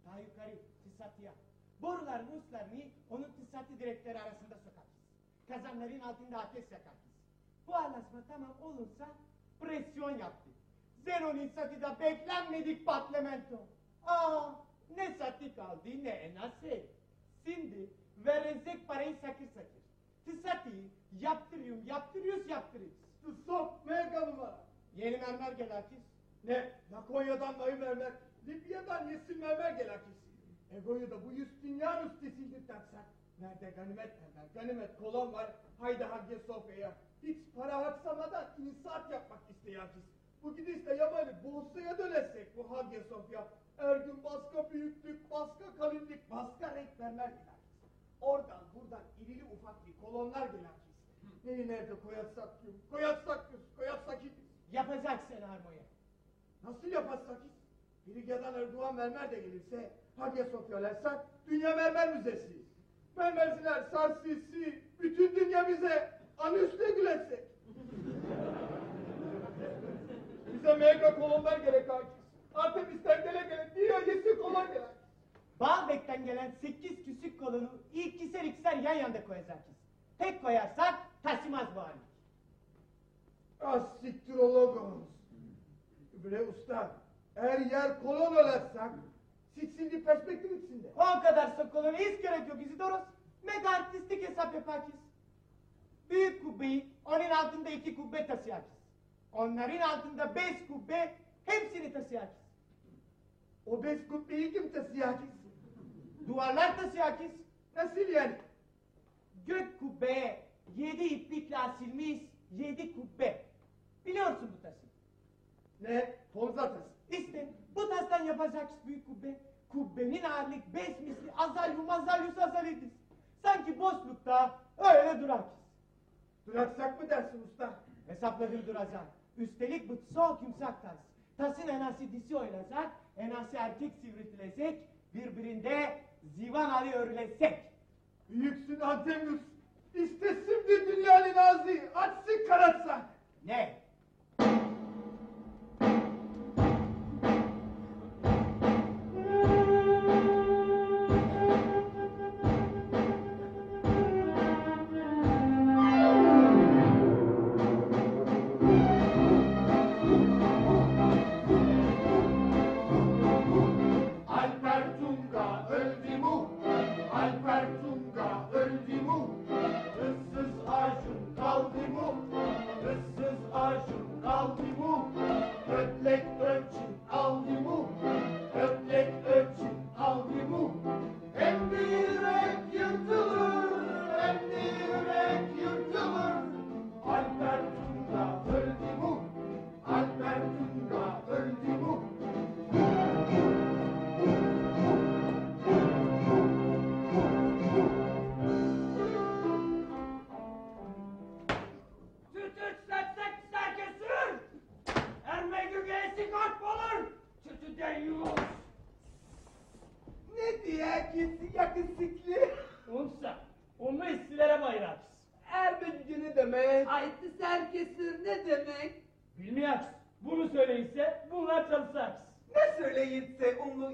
Daha yukarı tisatıya. Boruların uçlarını onun tisatı direkleri arasında sokarız. Kazanların altında ateş yakarız. Bu anlaşma tamam olursa presyon yaptı. Zeron'un satıda beklenmedik patlamento. Aa, ne satı kaldı ne enası. Şimdi verecek parayı sakır sakır. Tisatıyı yaptırıyorum, yaptırıyoruz, yaptırıyoruz. Stop mega var. Yeni mermer gel Akis. Ne? Laponya'dan dayı mermer, Libya'dan yesin mermer gel akisi. Ego'yu da bu yüz dünya üstesiyle taksak. Nerede ganimet mermer, ganimet kolon var. Haydi Hagia Sofya'ya. Hiç para harcamadan insaat yapmak isteyen akis. Bu gidişle yabanı borsaya dönesek bu Hagia Sofya. Her gün başka büyüklük, başka kalınlık, başka renk mermer gel akis. Oradan buradan irili ufak bir kolonlar gel akis. Neyi nerede koyatsak ki? Koyatsak ki, koyatsak ki. Yapacaksın harmoya. Nasıl yaparsak biz? Frigya'dan Erdoğan mermer de gelirse Hagia Sofya'larsak Dünya Mermer Müzesi. Mermerciler sarsisi bütün dünya bize anüsle gületsek. bize mega kolonlar gerek Akis. Artemis'ten gele gele Diyagesi kolon gerek. Baalbek'ten gelen sekiz küçük kolunu ikişer ikişer yan yana koyacağız. Tek koyarsak taşımaz bu hali. Ah siktir ologos. Bre usta, eğer yer kolon olarsak, siksin perspektif içinde. O kadar sokolunu hiç gerek yok Isidorus. Mega artistik hesap yaparız. Büyük kubbeyi onun altında iki kubbe taşıyarız. Onların altında beş kubbe hepsini taşıyarız. O beş kubbeyi kim taşıyacak? Duvarlar taşıyarız. Nasıl yani? Gök kubbeye yedi iplikle asilmiş yedi kubbe. Biliyorsun bu taşı. Ne? Tomza taşı. İşte bu taştan yapacağız büyük kubbe. Kubbenin ağırlık beş misli azalyum azalyus azalidiz. Sanki boşlukta öyle durakız. Duraksak mı dersin usta? Hesapladım duracak. Üstelik bu çok yumuşak taş. Taşın enası dişi oynayacak, enası erkek sivriltilecek, birbirinde zivan ali örülecek. Büyüksün Antemus. İşte şimdi dünyanın ağzı açsın karatsak. Ne?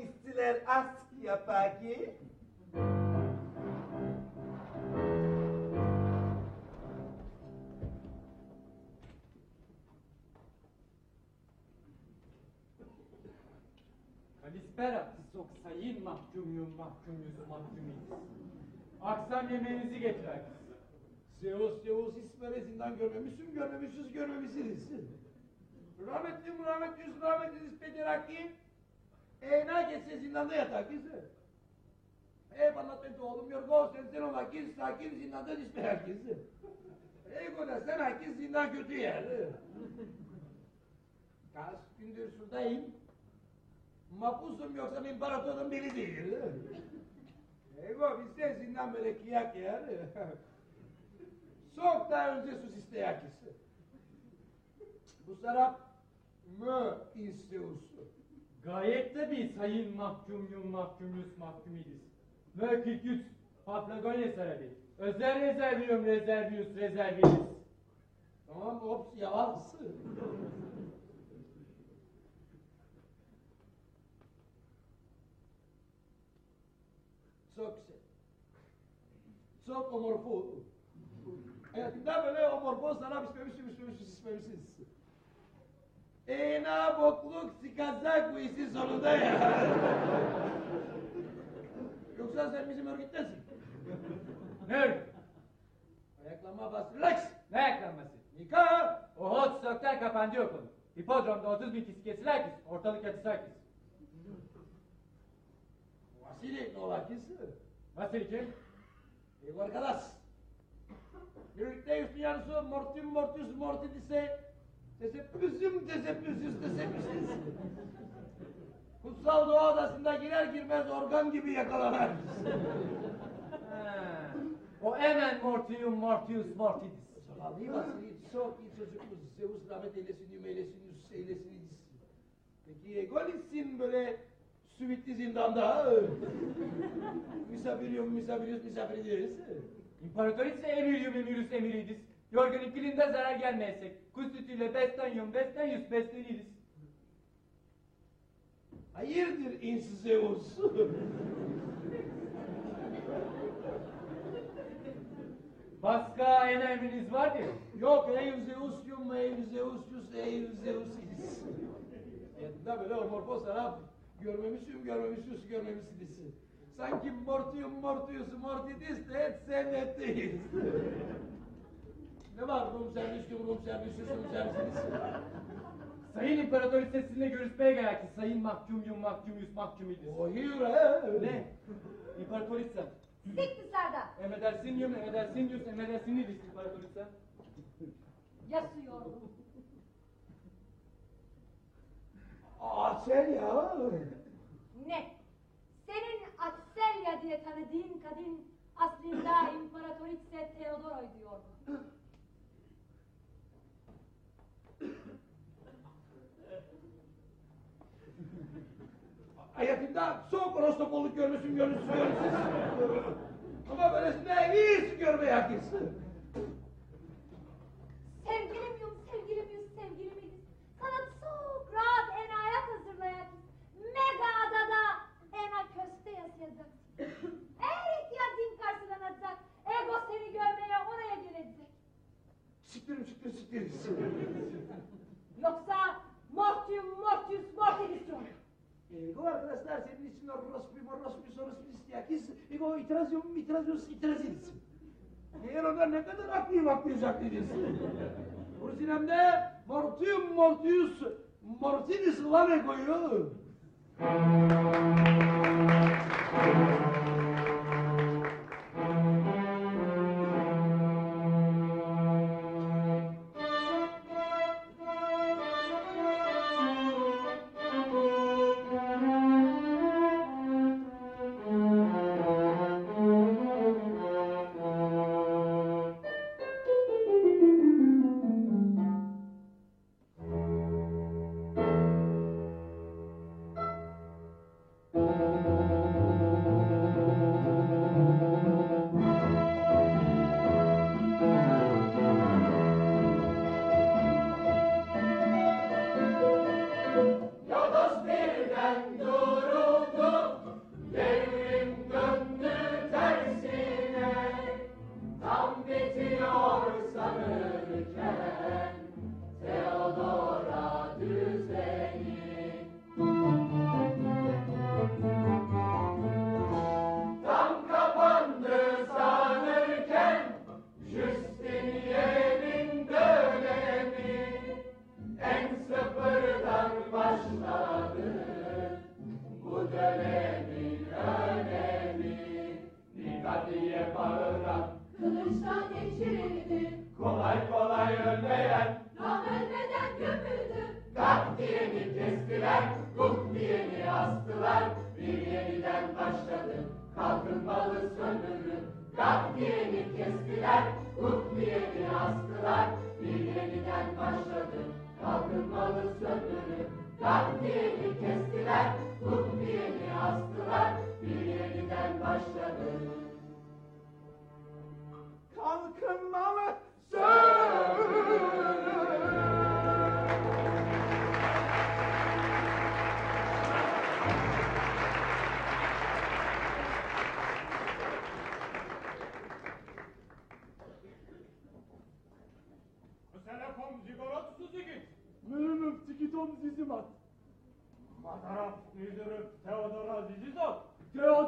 İstiler ask yapar ki? Kalispera, sok sayın mahkumyum mahkumyuz mahkumiyiz. Akşam yemeğinizi getirin. Zeus Zeus İsmer'e zindan görmemişsin, görmemişiz, görmemişsiniz. Rahmetli rahmetli rahmetli Pederaki Eyna geçse zindanda yatar kızı. Eyvallah ben oğlum yorgo sen sen ola gir sakin zindanda düşme herkesi. Ego da sen herkes zindan kötü yer. Kaç gündür şuradayım. Mapusum yoksa imparatorun biri değil. Ego bizde zindan böyle kiyak yer. Çok daha önce sus isteyakis. Bu sarap mı istiyorsun? Gayet tabii sayın mahkumyum mahkumyus mahkumidiz. Mörkük yüz Paplagonya sarabı. Özel rezerviyum rezerviyus rezerviyus. Tamam ops yavaş. Çok güzel. Çok omorfu. Hayatımda böyle omorfu sana istemişim istemişim istemişsiniz. Ena bokluk sikazak bu işin sonunda ya. Yoksa sen bizim örgüttesin. Ne örgüt? Ayaklama bas. Relax. Ne ayaklanması? Nikah. O hot stoklar kapandı okulu. Hipodromda 30 bin kişi kesiler ki ortalık yatısı herkes. Vasili Novakis. Nasıl kim? Ey arkadaş. Birlikte üstü yanısı mortium mortius mortidise teseppüsüm teseppüsüs teseppüsüs. Kutsal doğa odasında girer girmez organ gibi yakalanır. Ha, O hemen mortium mortius mortidis. Zavallı Vasili çok iyi çocukmuş. Zeus rahmet eylesin, yümeylesin, yüz eylesin. Peki Egolis'in böyle süvitli zindanda. Misafirium misafirius misafirius. İmparatoriçe emirium emirus emiridis. Yorganın pilinde zarar gelmeyesek. Kustütüyle bestanyum bestanyus bestenidis. Hayırdır insiz Zeus? Başka en emriniz var diyor. Yok ey Zeus'yum ey Zeus'yus ey Zeus'is. Yanında böyle omorfo sana görmemişim görmemişiz görmemişsiniz. Sanki mortium mortius mortidis de et sevmetteyiz. Ne var Rum servisüm Rum servisüs Rum servisiniz? Sayın İmparatoriçe sizinle görüşmeye gelen ki Sayın mahkumyum mahkumyus mahkumidis. Hayır he. Ne? İmparatoriçem. Sik dışarıda. Emedersinyum emedersinyus emedersinidis İmparatoriçem. Yasıyor. Aa sen ya. Ne? Senin Atselya diye tanıdığın kadın aslında İmparatoriçe Theodoroy diyordu. Hayatımda soğuk orostopolluk görmüşüm görmüşsün görmüşsün. Ama böylesine hiç görmeye hakisi. Sevgilim yum, sevgilim yüz, sevgilim idiz. Sana çok rahat en hayat hazırlayak. Mega adada ena köste yaşayacak. Her ihtiyacın karşılanacak. Ego seni görmeye oraya gelecek. Siktirim siktir siktir. Yoksa mortium mortius mortilis diyor. Arkadaşlar senin için orospi morospi sorospi istiyakis. Ego itirazyon itirazyon itiraziniz. Eğer ona ne kadar aklıyım aklıyacak dediniz. Orsinemde mortium mortius mortinis lan egoyu.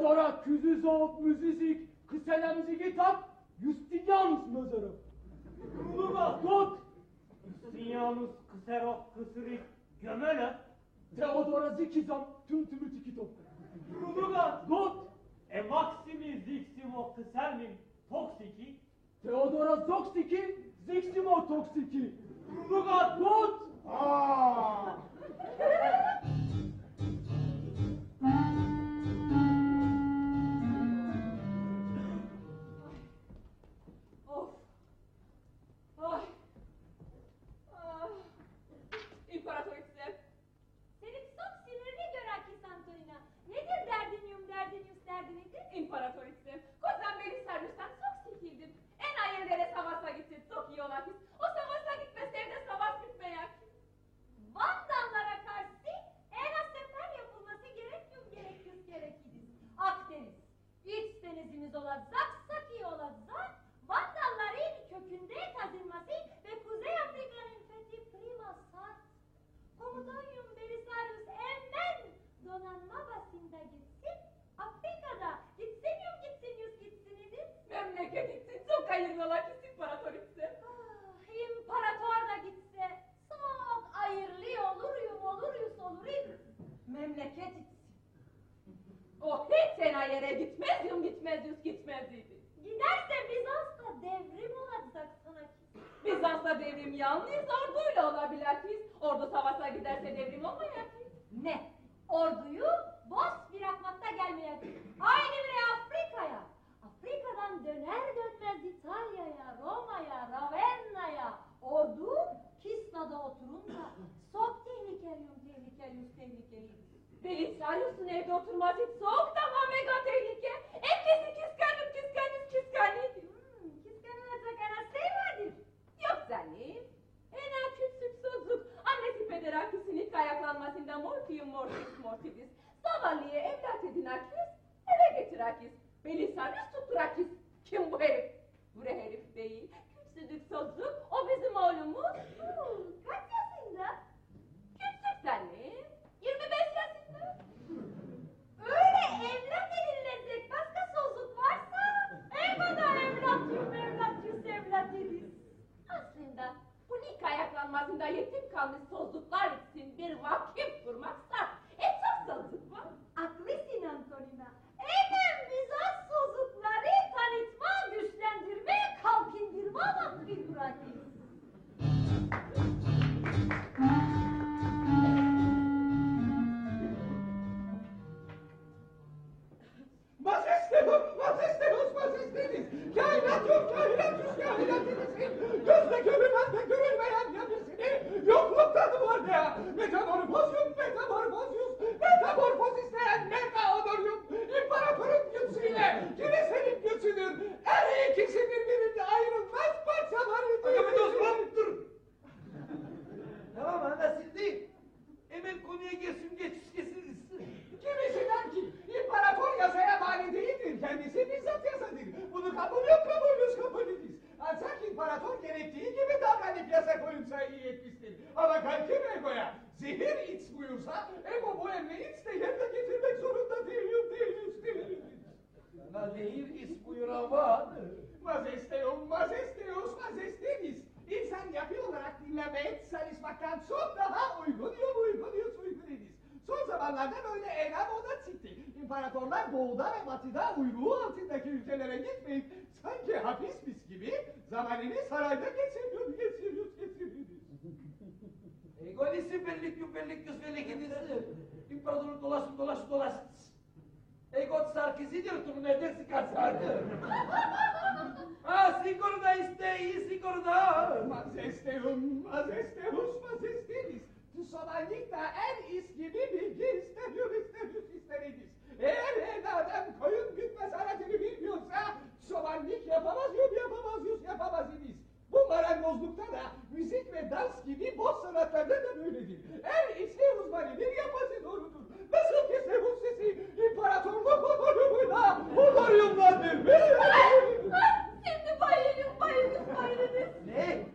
Sonra küzü soğuk müzizik, kıselemzi gitap, yüstiyans mızırıp. Kuluma tut! Yüstiyanus kıserok kısırık gömele. Teodora zikizam tüm tümü tikitop. Kuluma tut! E maksimi ziksimo kısermin toksiki. Teodora zoksiki, ziksimo toksiki. Kuluma tut! Aaa! Dolar zaten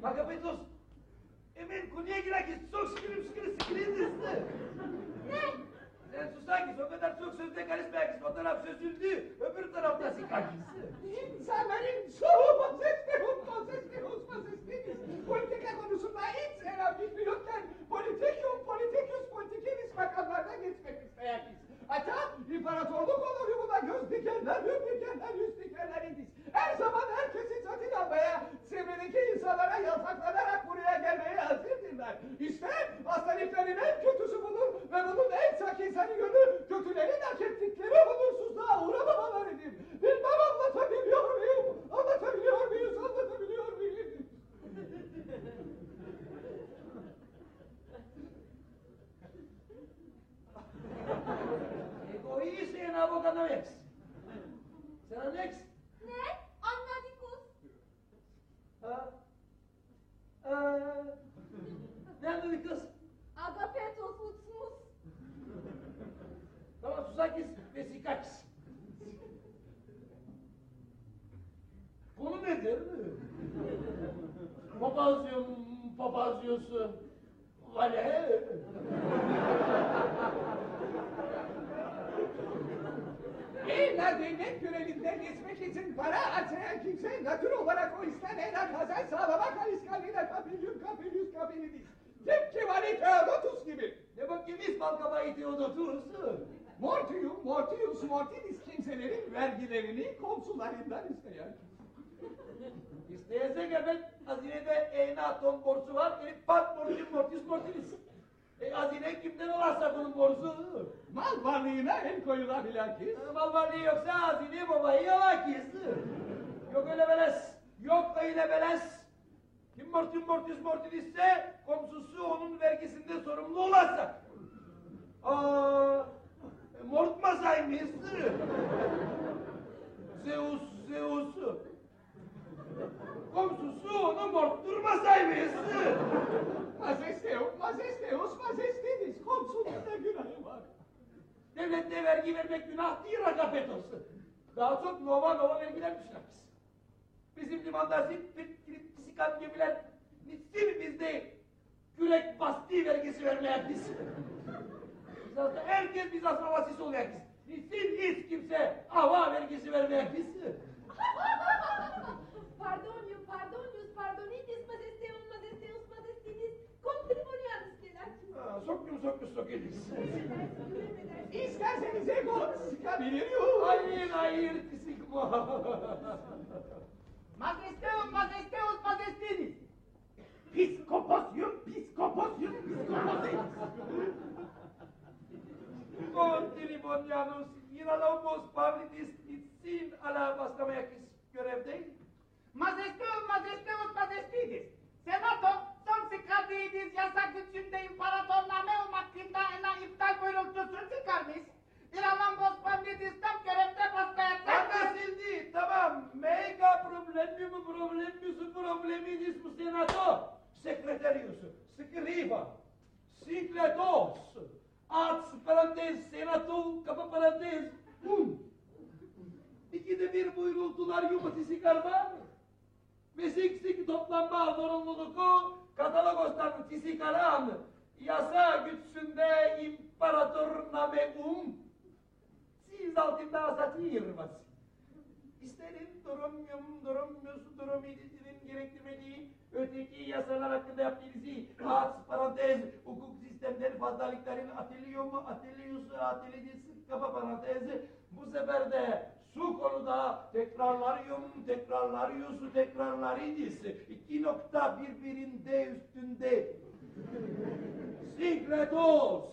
Ne? Agapetos. Hemen konuya girer ki çok sıkırım sıkırım sıkırım Ne? Sen susan ki o kadar çok sözde karışmayak ki o taraf sözüldü, öbür tarafta sikakisi. İnsanların çoğu mazestehum, mazestehus, mazestehis. Politika konusunda hiç bir yokken politikyum, politikus, politikenis makamlarda geçmek isteyeriz. Hatta imparatorluk onurumuna göz dikenler, yüz dikenler, yüz dikenler indiz. Her zaman herkesi satın almaya, çevredeki insanlara yaltaklanarak buraya gelmeye hazırdırlar. İşte hastalıkların en kötüsü budur ve bunun en sakinsani yönü kötülerin hak ettikleri huzursuzluğa uğramamalarıdır. Bilmem anlatabiliyor muyum? Anlatabiliyor muyuz? Anlatabiliyor muyuz? Egoist en abogado ex. Sen ex? Ne? Anladikus. Ha? Aa, nerede bir kız? Agapetos utsmus. Tamam Susakis ve Sikakis. Konu nedir? Papazyum, papazyosu, vale. Devlet görevinden geçmek için para harcayan kimse natür olarak o işten en az kazanç sağlamak aliskaline kapelyum kapelyus kapelidis. Tıpkı Vali Teodotus gibi. Ne bakayım İsmail Kabayı Teodotus. Mortium, mortius mortilis kimselerin vergilerini komşularından isteyen. İsteyecek evet hazinede en atom borcu var. Elif pat mortius mortius mortilis. E hazine kimden olarsa bunun borcu. Mal varlığına el koyulan bilakis. E, Mal varlığı yoksa hazine babayı yalakis. Yok öyle beles. Yok öyle beles. Kim mortius mortius mortilisse komşusu onun vergisinde sorumlu olarsa. Aa, e, mortmasaymış. Zeus, Zeus'u. Komşusu onu mortturmasaymış. Majesteum, majesteus, majestidis. Komşunun da günahı var. Devlette vergi vermek günah değil Agapetos'u. Daha çok nova nova vergiler biz. Bizim limanda pisikan gemiler niçin bizde kürek bastı vergisi vermeyen biz. Zaten herkes biz aslavasisi oluyor biz. Niçin hiç kimse hava vergisi vermeyen biz. Pardonium, pardonius, pardonitis, majesteum, majesteus, majestidis, contribonialis gedacis. Ha, Soktum soktum sokildik. İsterseniz egonu sıkabilirim. Hayır hayır sıkma. Majesteum, majesteus, majestidis. Piskoposyum, piskoposyum, piskoposyum. Kontribonianus, inalomos pavlidis, itsin ala bastamayakis görevdeyim. Majesteum, majesteus, majestidis. Senato, son sikadidis yasa gücünde imparatorname olmakında ena iptal buyurultusunu çıkarmış. İranambos pandidis tam görevde başlayacak. Anlaşıldı, tamam. Mega problemium problemius problemidis mu senato. Sekreterius, skriva, sikletos, ats parantez senato, kapa parantez, um. İkide bir buyrultular yumurtisi karma. Mesiksik toplanma zorunluluğu katalogostan tisikaran yasa güçsünde imparator nameum siz altında satırmaz. İsterin durum yum durum yus durum ilişkinin gerektirmediği öteki yasalar hakkında yaptığınızı ats parantez hukuk sistemleri fazlalıkların ateliyomu ateliyusu atelidisi kapa parantez bu sefer de su konuda tekrarlaryum tekrarlaryusu tekrarlaridis iki nokta birbirinde üstünde. Sikletos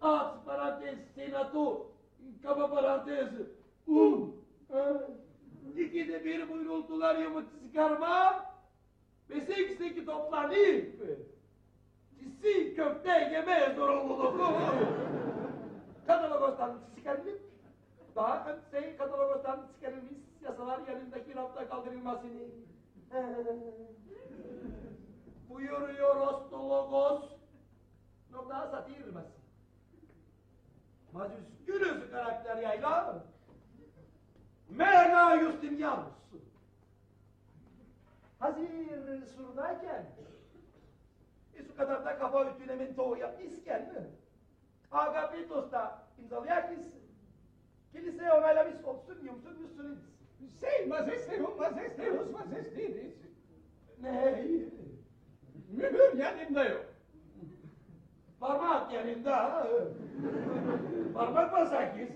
ats parantez senato. Kapa parantez. Um İkide bir buyrultular yumut çıkarma. Ve sekseki toplanıp Çisi köfte yeme zorunluluğu katalogostan çıkarılıp daha önce katalogostan çıkarılmış yasalar yanındaki rafta kaldırılmasını [laughs] buyuruyor Ostologos. Nokta satirmesi. Majüskülüs karakter yayla. Mena Justinianus. Hazır surdayken, şu kadar da kafa ütülemin toğu yapmışken, Agapitos da imzalayakis, kilise onaylamış olsun yumsun yusunuz. Sei majesteum majesteus majestidis. Ne? Mühür yanımda yok. Parmak yanında. Parmak basakis.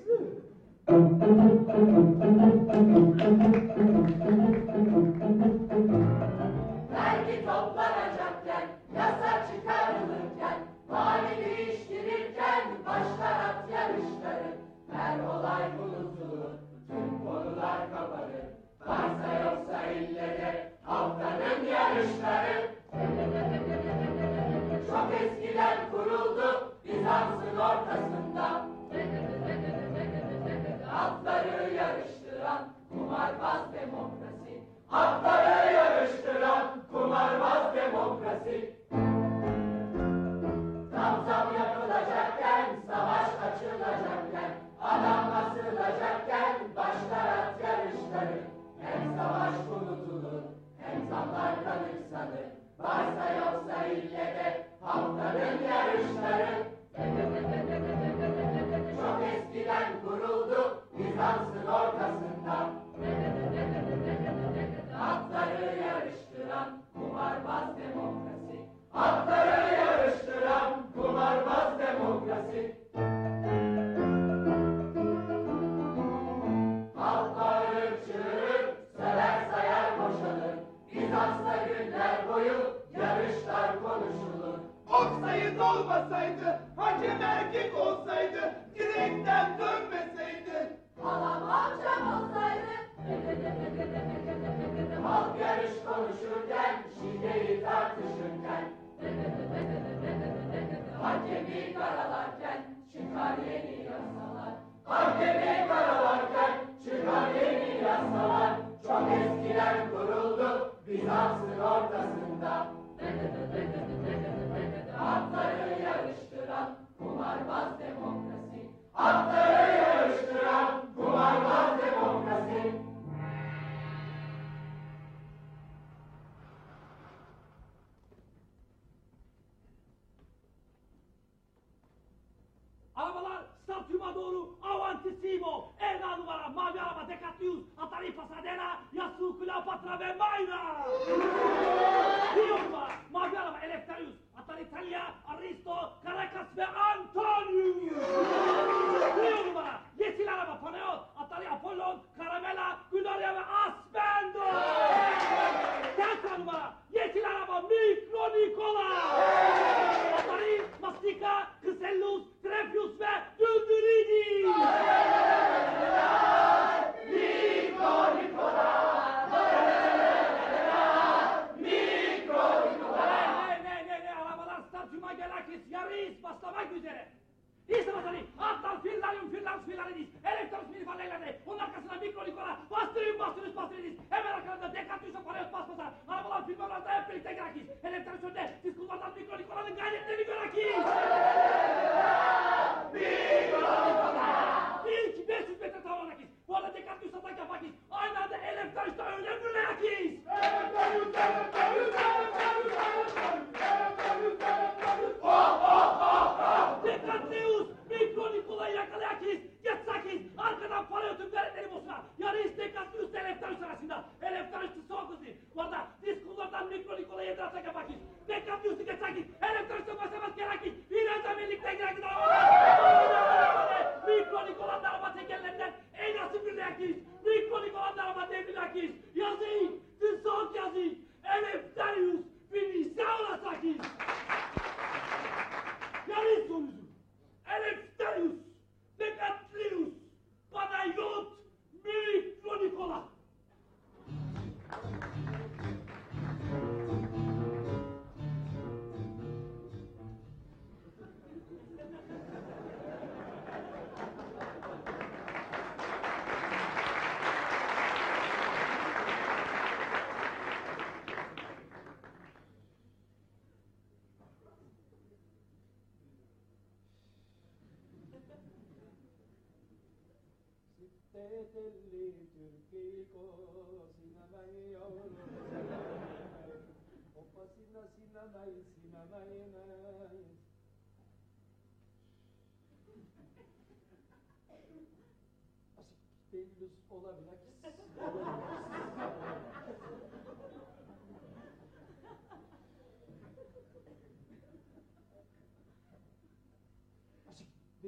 Vergi toplanacakken, yasa çıkarılırken, mali değiştirirken başlar at yarışları. Her olay unutulur, tüm konular kapanır. Varsa yoksa ille de haftanın yarışları. Çok eskiden kuruldu Bizans'ın ortasında. Atları yarıştıran kumarbaz demokrasi. Atları yarıştıran kumarbaz demokrasi. Tam zam yapılacakken, adam asılacakken başlar at yarışları. Hem savaş unutulur, hem zamlar kanıksanır. Varsa yoksa ille de haftanın yarışları. Çok eskiden kuruldu Bizans'ın ortasında. Atları yarıştıran kumarbaz demokrasi. Atları yarıştıran kumarbaz demokrasi. Bizans'ta günler boyu yarışlar konuşulur. Oksaydı olmasaydı, hakem erkek olsaydı, direkten dönmeseydi. Halam amcam olsaydı [laughs] Halk yarış konuşurken Şideyi tartışırken [laughs] Hakemi karalarken Çıkar yeni yasalar Hakemi karalarken Çıkar yeni yasalar Çok eskiden kuruldu Bizans'ın ortasında. Atları yarıştıran Kumarbaz demokrasi. Atları yarıştıran Kumarbaz demokrasi Maduro au antisimo, egaluara, maviarama, decatius, atari pasadena, yasukulapa trave maira! Diurma, maviarama, elefterius, a talia, aristo, caracas ve antonius!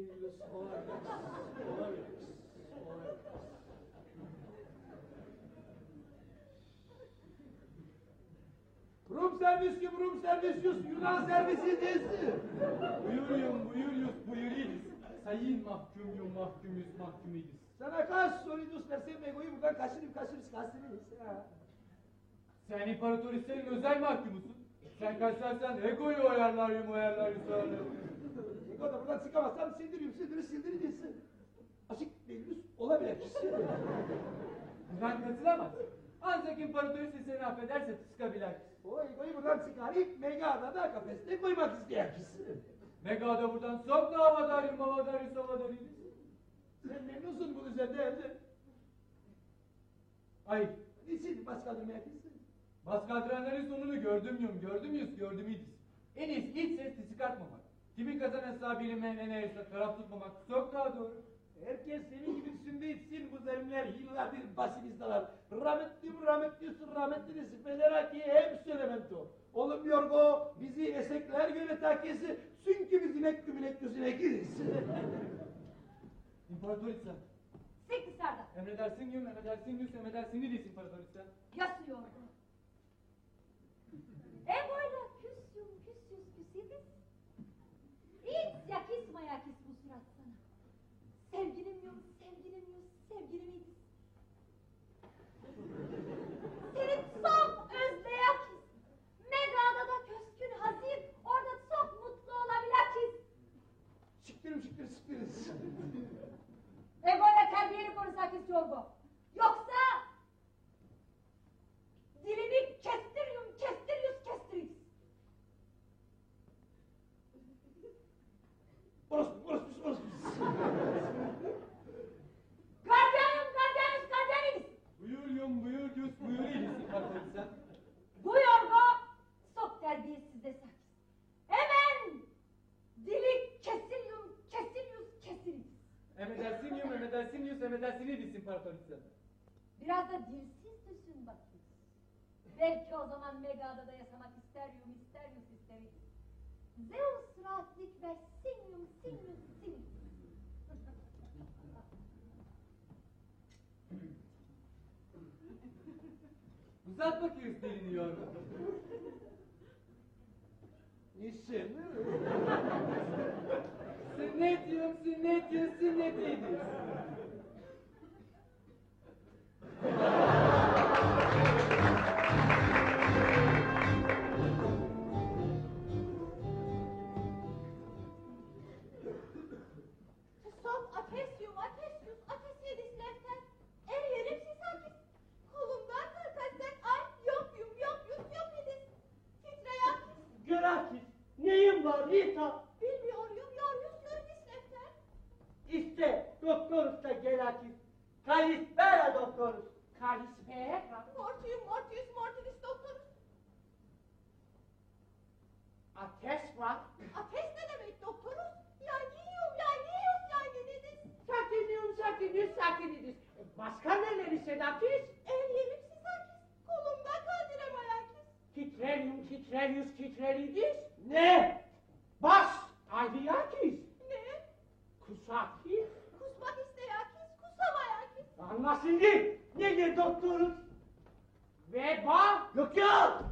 Beylül olabilir olabilir olabilir Rum servis yok, Rum servis yok, Yunan servisi değilsin. Buyuruyum, buyuruyuz, buyuruyuz. Sayın mahkumyum, mahkumuz, mahkumidiz. Sana kaç solidus versem egoyu buradan kaçırıp kaçırıp kaçırırız. Sen imparatorisenin özel mahkumusun. Sen kaçarsan egoyu oyarlar, oyarlar, yusarlar. Ego da buradan çıkamazsam sildiriyorum, sildirir, sildirir Açık Beylül olabilir. Ben katılamaz. Ancak imparatoriçe seni affederse çıkabilir. O egoyu buradan çıkarıp Mega'da da kafeste koymak isteyen kişi. Mega'da buradan sok da havadarim, havadaris, havadaris. Sen memnunsun bu üzerinde evde. Ay, Niçin baş kaldırmaya kişi? bas kaldıranların sonunu gördüm yum, gördüm yüz, gördüm idiz. En iyisi hiç ses çıkartmamak. Kimi kazan hesabı bilmeyen en iyisi taraf tutmamak. Çok daha doğru. Herkes senin gibi düşündüğü için bu zalimler yıllardır başımızdalar. Rahmetli rahmetli rahmetli Federaki hep söylemento. Oğlum Yorgo bizi esekler göre takisi çünkü biz inek güminek gözüne giriz. İmparatoriçe, Sık dışarıda. emredersin yum, emredersin yüz, emredersin idiz imparatoriçe. Yasıyor. Egoyla küsyum küsyüz küsidiz. Hiç yakışmayakis bu surat sana. Sevgilim yok, sevgilim yok, sevgilim idiz. Seni çok özleyakis. Mega'da da köskün hazin, orada çok mutlu olabilakis. Siktirim siktir siktiriz. Egoyla terbiyeni konuşakis Yorgo. Yoksa dilini kestiriyorum, kestiriyoruz, kestiririz. Orospu orospu orospu. Gardiyanım, gardiyanız, gardiyanız. Buyur yum, buyur yüz, buyur idiz imparatoriçe. Bu yorgo çok terbiyesiz de sakız. Hemen dili kesiliyorum, kesiliyoruz, kesiliyoruz. Emredersin yum, emredersin yüz, emredersin idiz imparatoriçe. Biraz da dilsiz düşün bakayım. Belki o zaman Mega'da da yaşamak isteriyorum, isteriyoruz, isteriz. Zeus rahatlık ver, sinium, sinium, sinium. Uzat bakayım dilini yorgun. Niçin? Sünnet yum, sünnet yum, sünnet idiz. Son atesyum, atesyum, atesyedis lefter. Er yerim sisakis. Kolumdan kalkarsak ay yok yum, yok yum, yok edis. Titreyakis. Görakis, neyin var Rita? Bilmiyorum, yoryuz görmüş lefter. İşte doktorus da gelakis. Kalispera doktorus. Kalispera. Mortium, mortius, mortilis doktorus. Ateş var. Ateş ne demek doktorus? Yangiyum, yangiyum, yanginidis. Sakinium, sakinius, sakinidis. Başka neleri sedakis? El yerim sisakis. Kolumdan kaldıramayakis. Titrerium, titrerius, titrelidis. Ne? Baş, aydiyakis. Ne? Kusakis. Anlaşıldı. Nedir doktorus? Veba. Yok yok.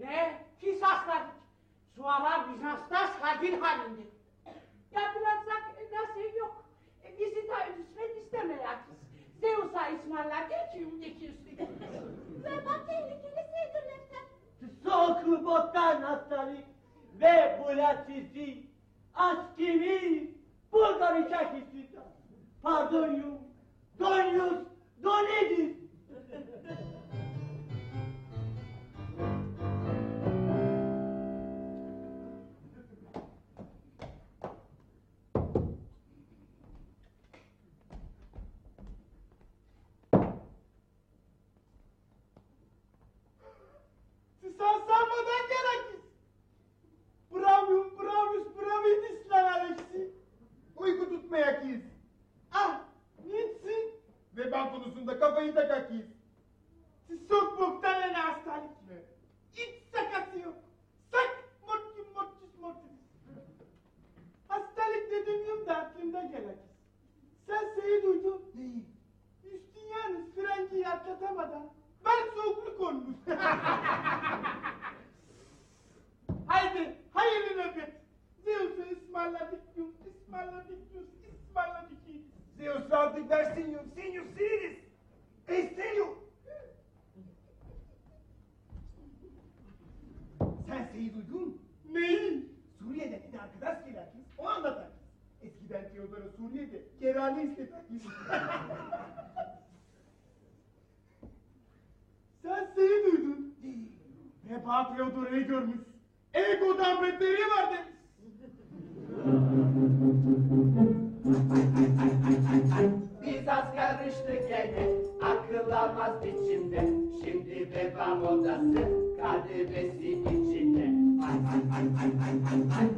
Ne? Pis hastalık. Suara Bizans'ta salgın halinde. Yapılacak nasıl yok. E, bizi de üzmek istemeyakız. Zeus'a ısmarladı ki üstü. Ve bak tehlikeli şeydir lefter. Soğuk boktan hastalık ve bulatisi askeri Bulgar Pardon you. Don't use. Don't need it. [laughs] Erdoğan konusunda kafayı takak yiyiz. Siz çok muhtemelen hastalık mı? Hiç sakası yok. Sak mortis mortis mortis. Hastalık dediğim de aklımda gelen. Sen şeyi duydun. Neyi? Üstünyanın frenciyi atlatamadan ben soğukluk olmuş. [laughs] Haydi hayırlı nöbet. Zeus'u ısmarladık yum, ısmarladık yum, ısmarladık yum. Zeus artık versin yum, senior sirius. Estelio. Sen şeyi duydun mu? Neyi? Suriye'de bir arkadaş gelen kız, o anlatan kız. Eskiden Teodoro Suriye'de kerane kız. [laughs] Sen şeyi duydun. Veba Teodora'yı görmüş. Ego'dan beteri var demiş. [laughs] Biz az karıştık gene akıl almaz biçimde Şimdi veba modası kadebesi içinde Ay ay ay ay ay ay ay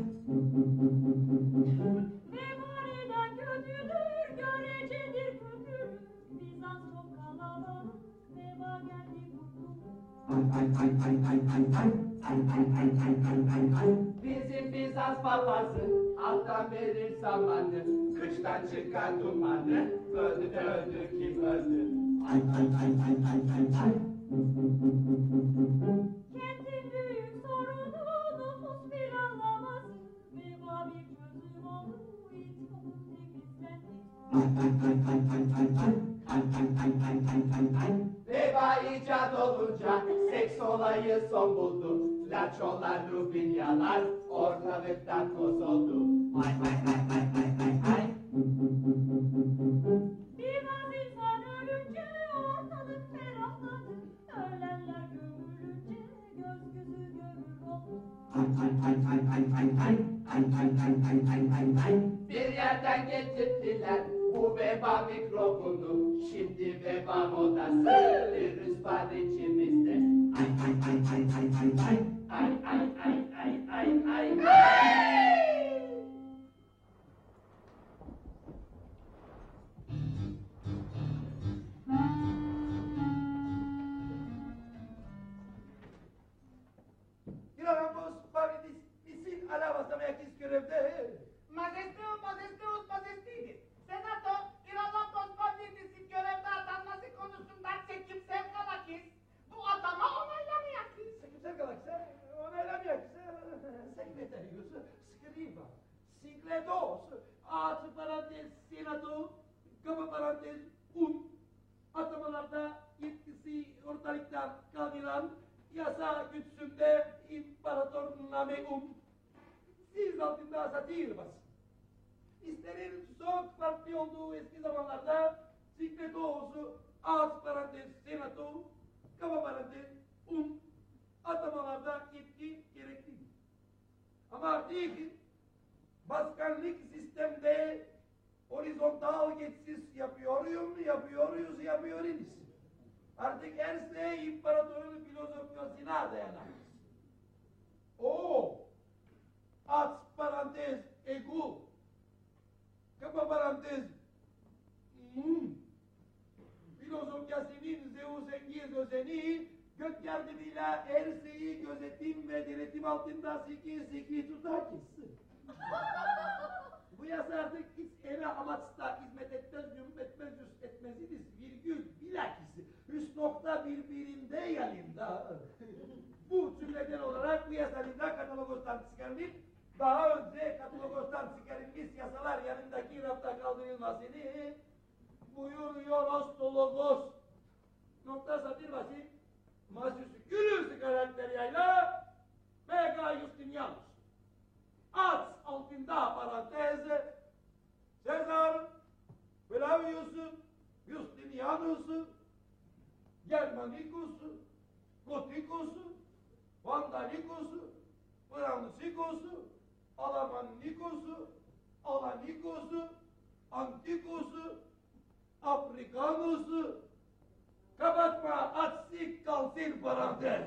Vebaliden kötüdür, görecedir kötüdür. Bizans veba geldi. Ay ay ay ay ay ay ay Ay ay ay ay ay ay ay Bizim Bizans papazı alttan verir zamanı Kıştan çıkan dumanı Öldü öldü kim öldü Ay ay ay ay ay ay ay Kentin büyük sorunu nüfus bir anlaması. Veba bir çözüm olur, İttifakın temizlendi. Ay ay ay ay ay ay ay Ay ay ay ay ay ay ay Veba icat olunca seks olayı son buldu Laçolar, rubinyalar ortalıktan toz oldu Ay ay ay ay ay ay ay Biraz insan ölünce ortalık ferahladı. Ölenler gömülünce göz gözü görür oldu. Ay ay ay ay ay ay ay Ay ay ay ay ay ay ay Bir yerden getirdiler bu veba mikrobunu Şimdi veba modası. Virüs var içimizde Ay ay ay ay ay ay ay. Ay ay ay ay ay ay ay. Tirarambos, pavidis, isin alabas mekis görevde. Majesteus, sigledos, artı parantez, senato, kaba parantez, un, atamalarda yetkisi ortalıktan kaldıran yasa güçsünde imparator nameum, siz altında satir basın. İsterin çok farklı olduğu eski zamanlarda Sikletovos'u ağız parantez senato, kaba parantez un. Atamalarda yetki gerekliydi. Ama artık başkanlık sistemde horizontal geçiş yapıyoruz, yapıyoruz, yapıyoruz. Artık her şey imparatorun filozofyasına dayanır. O aç parantez ego kapa parantez mum filozofyasının Zeus Engiz özeni gök yardımıyla her şeyi gözetim ve denetim altında siki siki tutar. Bu yasa artık hiç eve amaçta hizmet etmez, yum etmez, yüz etmez idiz. Virgül, bilakis, üst nokta birbirinde yanında. bu cümleden olarak bu yasalında katalogostan çıkarılıp daha önce katalogostan çıkarılmış yasalar yanındaki rafta kaldırılmasını buyuruyor ostologos. Nokta satır başı Masius Gülüs karakteriyle Mega Justinianus. At altında parantez Sezar, Flavius, Justinianus, Germanicus, Gothicus, Vandalicus, Fransicus, Alamanicus, Alanicus, Anticus, Africanus, kapatma atsik kalsın parantez.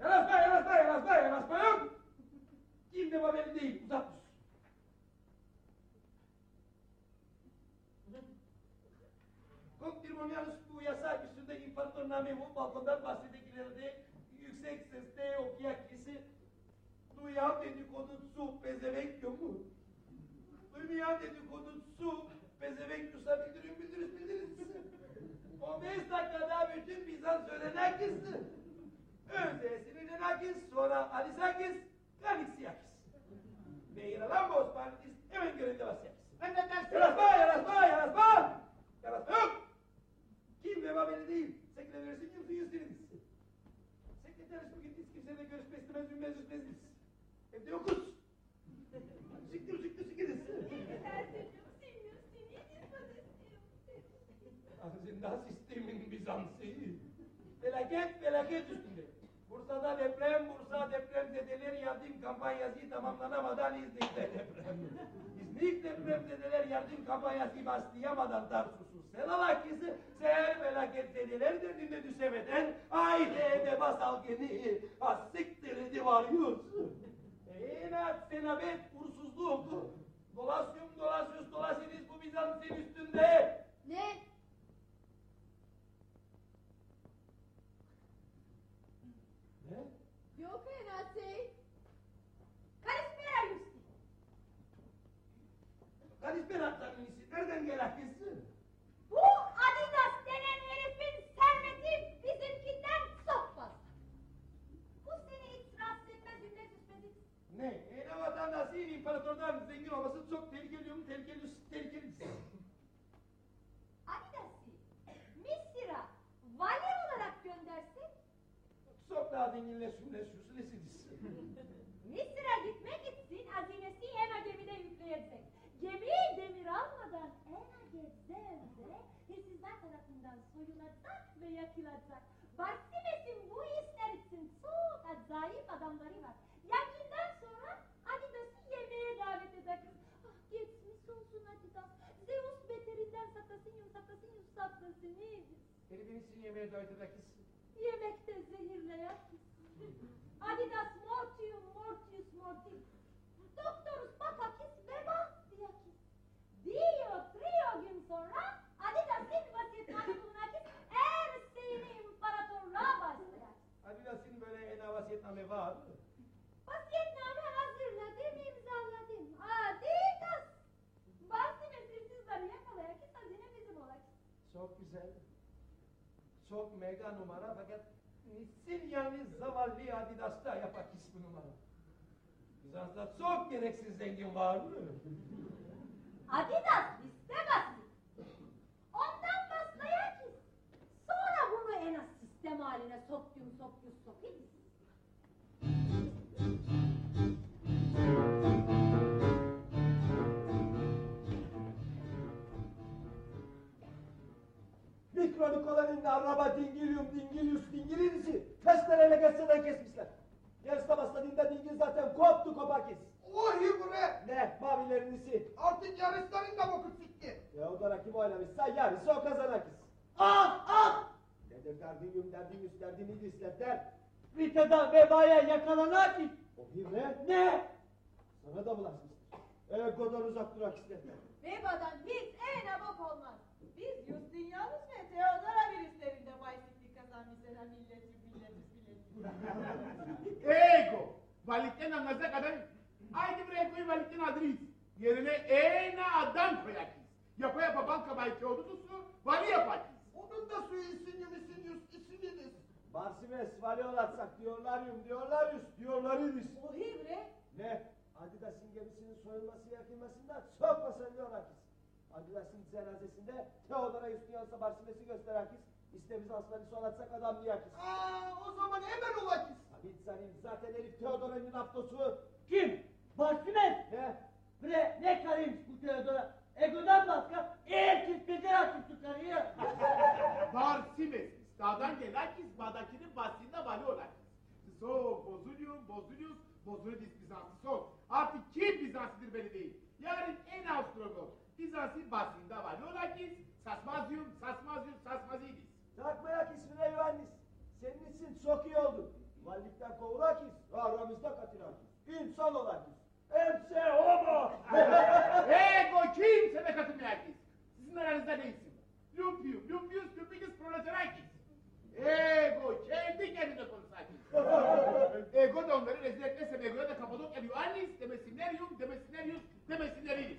Yanaşma, yanaşma, yanaşma, yanaşma yok. Kimde haberi değil, uzak dur. Kontirmonialus bu yasak üstünde imparatorname bu balkondan bahsedekilerde yüksek sesle okuyak kişi duyan dedikodusu pezevenk mu? Duymayan dedikodusu pezevenk yusa bildirin bildiririz bildiririz. 15 dakikada bütün Bizans Örenakis'ti. Önce Sirinakis, sonra Alisakis, Kaliksiyakis. Ve Iralambos Partis hemen görevde basıyakis. Emredersiniz. Yarasma, yarasma, yarasma! Yarasma yok! Kim veba belli değil. Sekreterisi kimse yüzdürünüz. Sekreteris bugün hiç kimseyle görüşmek istemez, bilmez, üzmez. Evde yokuz. Siktir, siktir, sikiriz. Ağzında sistemin Bizans'ı. Felaket, felaket üstünde. Bursa'da deprem, Bursa deprem zedeler yardım kampanyası tamamlanamadan İznik'te deprem. İznik deprem zedeler yardım kampanyası başlayamadan Tarsus'u Selalakisi seher felaket zedeler derdinde düşemeden haydi eve basalgeni asiktir divarıyoruz. İnat senabet uğursuzluk. Dolasyum dolasyus dolasiniz bu Bizans'ın üstünde. Ne? Yok Enasey. Kalispera Yusti. Kalisperat tanrısı nereden gelen kızı? Bu Adidas denen herifin serveti bizimkinden çok fazla. Bu seni hiç rahatsız etmez cümle süsmedi. Ne? Ene vatandaşı imparatordan zengin olması çok tehlikeli mi? Tehlikeli, tehlikeli. Adidas'ı Mısır'a vali olarak göndersek Çok daha zenginleşimle süslesiniz. Mısır'a gitmek için hazinesi Ena gemide yükleyecek. Gemi demir almadan Ena gezerse hırsızlar tarafından soyulacak ve yakılacak. Barsimes'in bu işler için çok acayip adamları var. Yakından sonra Adidas'ı yemeğe davet ederiz. Ah geçmiş olsun Adidas. Zeus beterinden saklasın saklasın saklasın iyidir. Herifin yemeğe eder kız. Yemekte zehirleyen Adidas mortium mortius mortis. Doktorus bakakis veba diyakis. Dio trio gün sonra Adidas'ın vasiyetname bulunakis er seni imparatorluğa başlayar. Adidas'ın böyle ene vasiyetname var. Vasiyetname hazırladım imzaladım. Adidas. Bahsi meselsizleri yakalayakis hazine bizim olakis. Çok güzel. Çok mega numara fakat niçin yani zavallı Adidas'ta yapakis bu numara? Bizans'ta çok gereksiz zengin var mı? Adidas liste Mikronikoların araba dingilium dingilius dingilisi testereyle geçseden kesmişler. Yarısta başladığında dingil zaten koptu kopakis. Ohi bre! Ne mavilerinisi? Artık yarışların da boku sikti. Teodora kim oynamışsa yarısı o kazanakis. Ah ah! Nedir derdinium derdinius derdinidis der. Rita'da vebaya yakalanak ki. O bir ne? Ne? Sana da bulaşmıştır. Egodan uzak durak ister. Vebadan hiç en abok olmaz. Biz Justinianus ve Theodora virüslerinde baysiklik kazanmışlar milleti milleti milleti. [laughs] Ego. Valikten anlasak adam. Haydi buraya koy valikten adres. Yerine ene adam koyakız. Yapa yapa banka belki oldu su vali yapakız. Onun da suyu isinimisin isininiz. Barsimes vali olatsak diyorlaryum diyorlaryus diyorlarydis. O hibre Ne? Adidas'ın gemisinin soyulması yakılmasından çok başarılıyorakis. Adidas'ın cenazesinde Teodora Justiyans'a Barsimes'i gösterakis. İşte biz asları solatsak adam diyakis. Aa, o zaman hemen olakis. Tabii zanim zaten herif Teodora'nın aptosu. Kim? Barsimen. Ne? Bre ne karıymış bu Teodora? Ego'dan başka erkek becer açıp çıkarıyor. [laughs] Barsimes. Dağdan gelakis badakinin bahsinde vali olakis. So bozulyum bozulyus bozulidis Bizans'ı so. Artık kim Bizans'ıdır belli değil. Yarın en Avstrogo. Bizans'ın bahsinde vali olakis. Sasmazyum sasmazyum sasmazidis. Takmayak ismine Yohannis. Senin için çok iyi oldu. Valilikten kovurakis, aramızda katirakis. İnsan olakis. Hepsi homo. [laughs] Ego kimse de katılmayakis. Sizin aranızda değilsin. Lumpium, lumpius, lumpius proletarakis. Ego kendi kendine konuşakis. [laughs] Ego da onları rezil etmezsem Ego'ya da Kapadokya Yuannis demesinler yum, demesinler yus, demesinler ilis.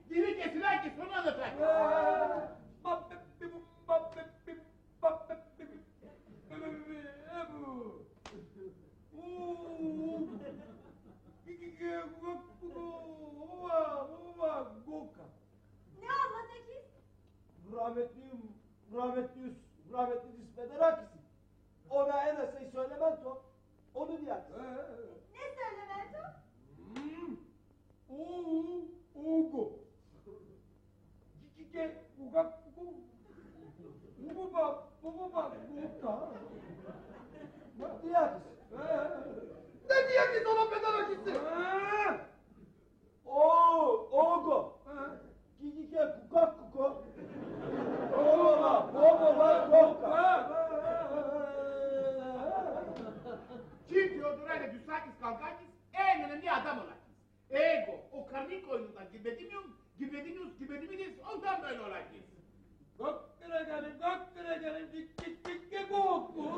Diri kesilen ki sonra anlatacak. Ne anlatacağız? Rahmetliyim, rahmetliyiz, rahmetli Dispederakisi. Ona en az şey söylemem to. Onu diyor. Ne söylemeli o? Oo, ogo. Kike, uga, ugu. Ugu bak, ugu bak, uga. Ne diyor? Ne diyor ki sana Pederakisi? Oo, ogo. Kikike kukak kuko. Ogo var koka. Kim Teodora'yla Düsakis kalkakis en önemli adam olakis. Ego, o karnik oyunundan girmedimiyorum, girmedimiyoruz, girmedimiyoruz, ondan böyle olakis. Gakkara gelin, gakkara gelin, dik dik dik dik goku.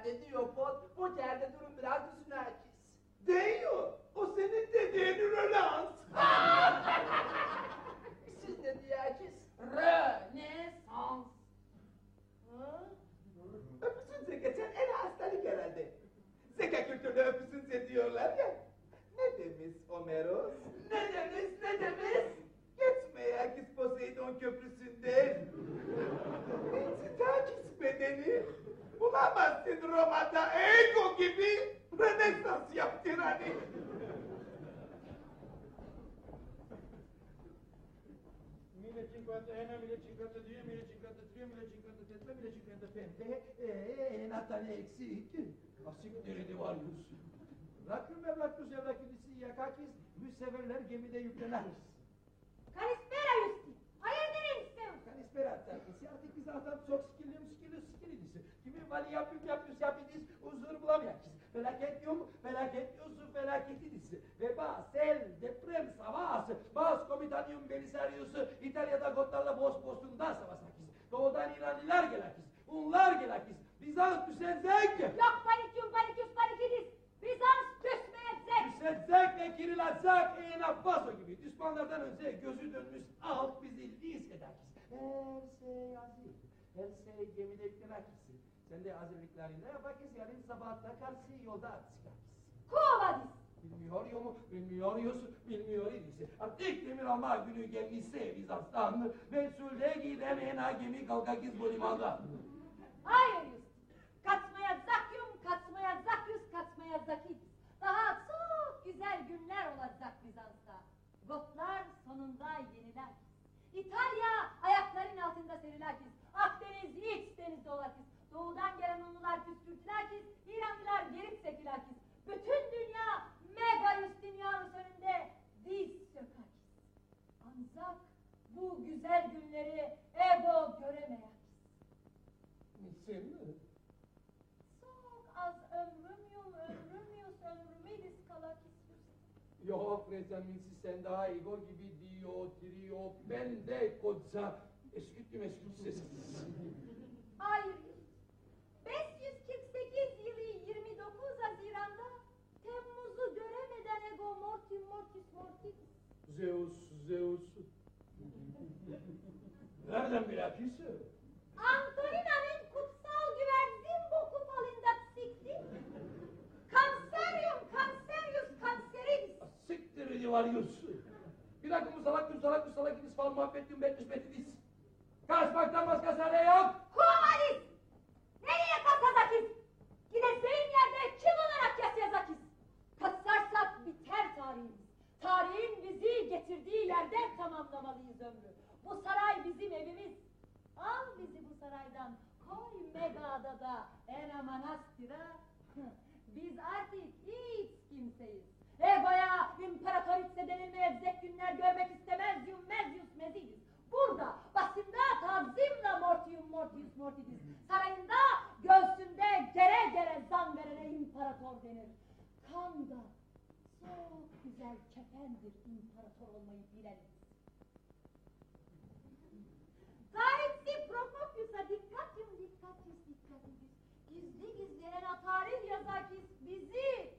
Koncerde diyor pot, bu yerde durum biraz düşünerkiz. Değiyor. O senin dediğin Rölans. [laughs] Siz ne diyorkiz? Rönesans. Ha? Öpüsünse geçen en hastalık herhalde. Zeka kültürde öpüsünse diyorlar ya. Ne demiş Homeros? Ne demiş ne demiş? Geçmeye kız Poseidon köprüsünde. Neyse takis bedeni. Bulamazsın Roma'da Ego gibi Rönesans hani. 1051, 1052, 1053, 1054, 1055, pembe, eee natane eksik. Asikleri var yüz. Rakım yakakis, müseverler gemide yükleneriz. Kalispera Yusti. Hayırdır eniştem? Kalispera terkisi, artık biz adam çok skillim skilli vali yapıp yapıyoruz yapınız, huzur bulamayacağız. Felaket yok, felaket yoksa felaketiniz. Veba, sel, deprem, savaş, Bas komitanyum belisariusu, İtalya'da Gotlarla boş boşluğunda savaşakis. Doğudan İranlılar gelakis, Unlar gelakis, Bizans düsenzek. Yok panikyum panikyus panikidis. Bizans küsmeyecek. Düsenzek ve kirilatzak, Ena Faso gibi. Düşmanlardan önce gözü dönmüş halk bizi liz edakis. Her şey hazır, her şey gemide yüklenakis. Sen de hazırlıklarını yapakis, yarın sabah takarsı yolda çıkarkis. Kovadis. Bilmiyor yo mu? Bilmiyor yosu, bilmiyor idisi. Artık demir alma günü gelmişse Bizans'tan, Mesul'de giden ena gemi kalkakız bu limanda. Hayır Yusti. Kaçmaya zakyum, kaçmaya zakyus, kaçmaya zakidis. Daha çok güzel günler olacak Bizans'ta. Gotlar sonunda yeniler. İtalya ayakların altında serilakis. Akdeniz iç denizde olakis. Doğudan gelen Hunlular püskürtülakis. İranlılar gerip sekilakis. Bütün dünya mega Justinianus önünde diz sökakis. Ancak bu güzel günleri ego göremeyakis. Sen mi? Çok az ömrüm yum, ömrüm yus, ömrümü kalakis. Yok rezaminsiz sen daha ego gibi diyor, trio, ben de koca esküttüm eskütsüz. Hayır. Zeus, Zeus. [laughs] Nereden bilakis? Antonina'nın kutsal güvercin boku falında sikti. Cancerium cancerius canceridis. Siktir var yüz. Bir dakika bu salak bu salak bu salak idiz falan muhabbet betmiş betidiz. Kaçmaktan başka çare yok. Kovadis! Nereye kaçacakız? Gideceğin yerde kim olarak yaşayacakız? Kaçarsak biter tarihimiz. Tarihin bizi getirdiği yerden tamamlamalıyız ömrü. Bu saray bizim evimiz. Al bizi bu saraydan. Koy Mega'da Ena Manastır'a. [laughs] Biz artık hiç kimseyiz. Egoya imparatoriçe denilmeyecek günler görmek istemez Mezius Mezidis. Burada basında tazimle Mortium Mortius Mortidis. Sarayında göğsünde gere gere zan verene imparator denir. Kan da çok güzel kefendir imparator olmayı bileniz. Tarihçi Prokopius'a dikkatim dikkatis dikkatis. Gizli gizli en tarih yazakis bizi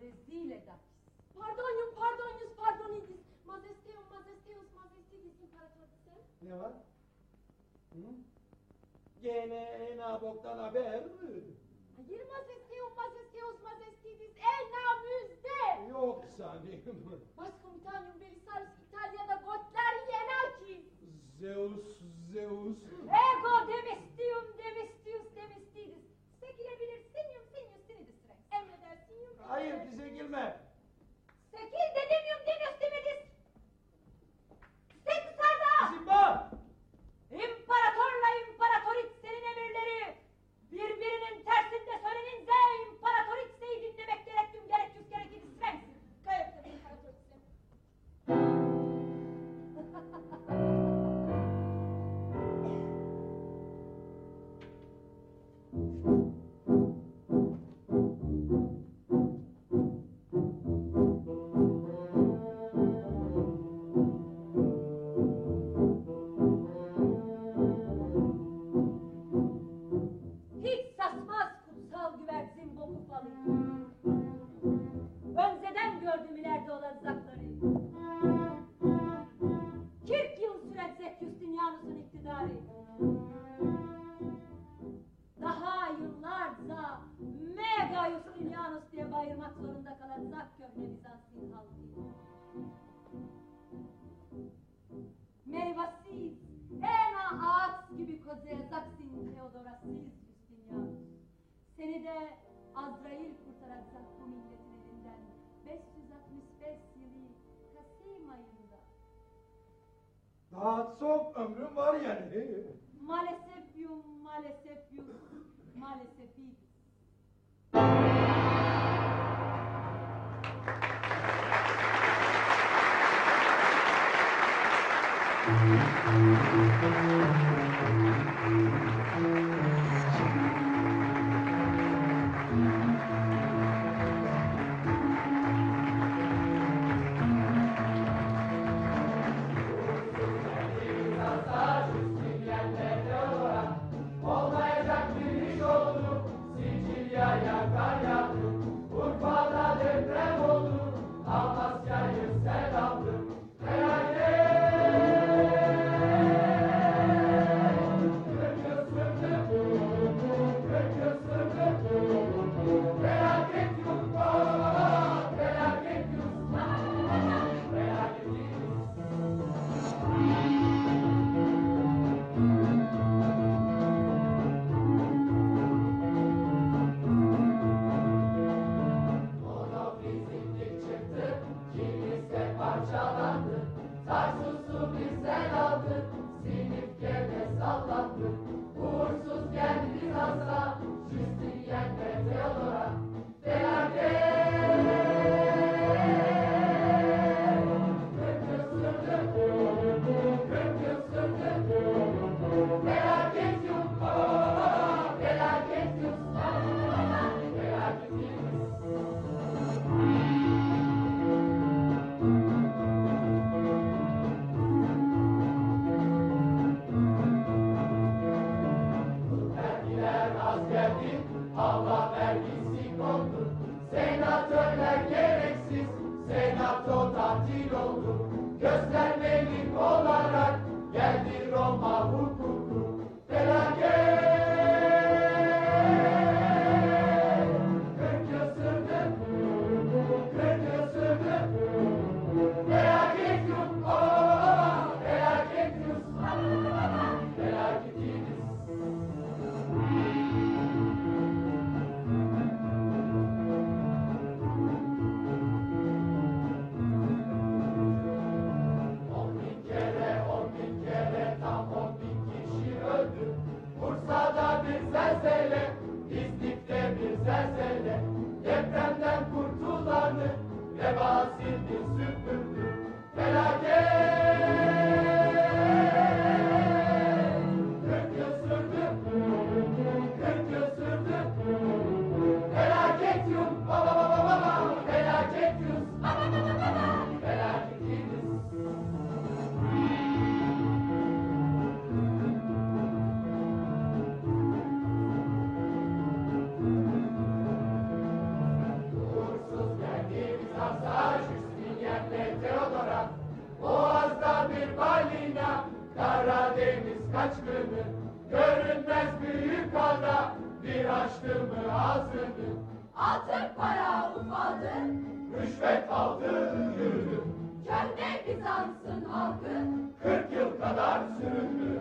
rezil edakis. Pardonium pardonius pardonidis. Majesteum majesteus majestidis imperatorice. Ne var? Hı? Gene ena boktan haber. Hayır majesteum majesteus majestidis en namüzde. Yok sanırım. [laughs] Başkomitanyum Belisarius İtalya'da Gotler yenakis. Zeus, Zeus. Ego demestium demestius demestidis. Sekilebilir sinium sinius sinidis rex. Emreder sinium. Hayır bize girme. melik olarak geldi Roma hukuku. Ufaldır, para ufaldır. Rüşvet aldı, yürüdü. Köhne Bizans'ın halkı. Kırk yıl kadar süründü.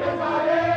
Rezalet.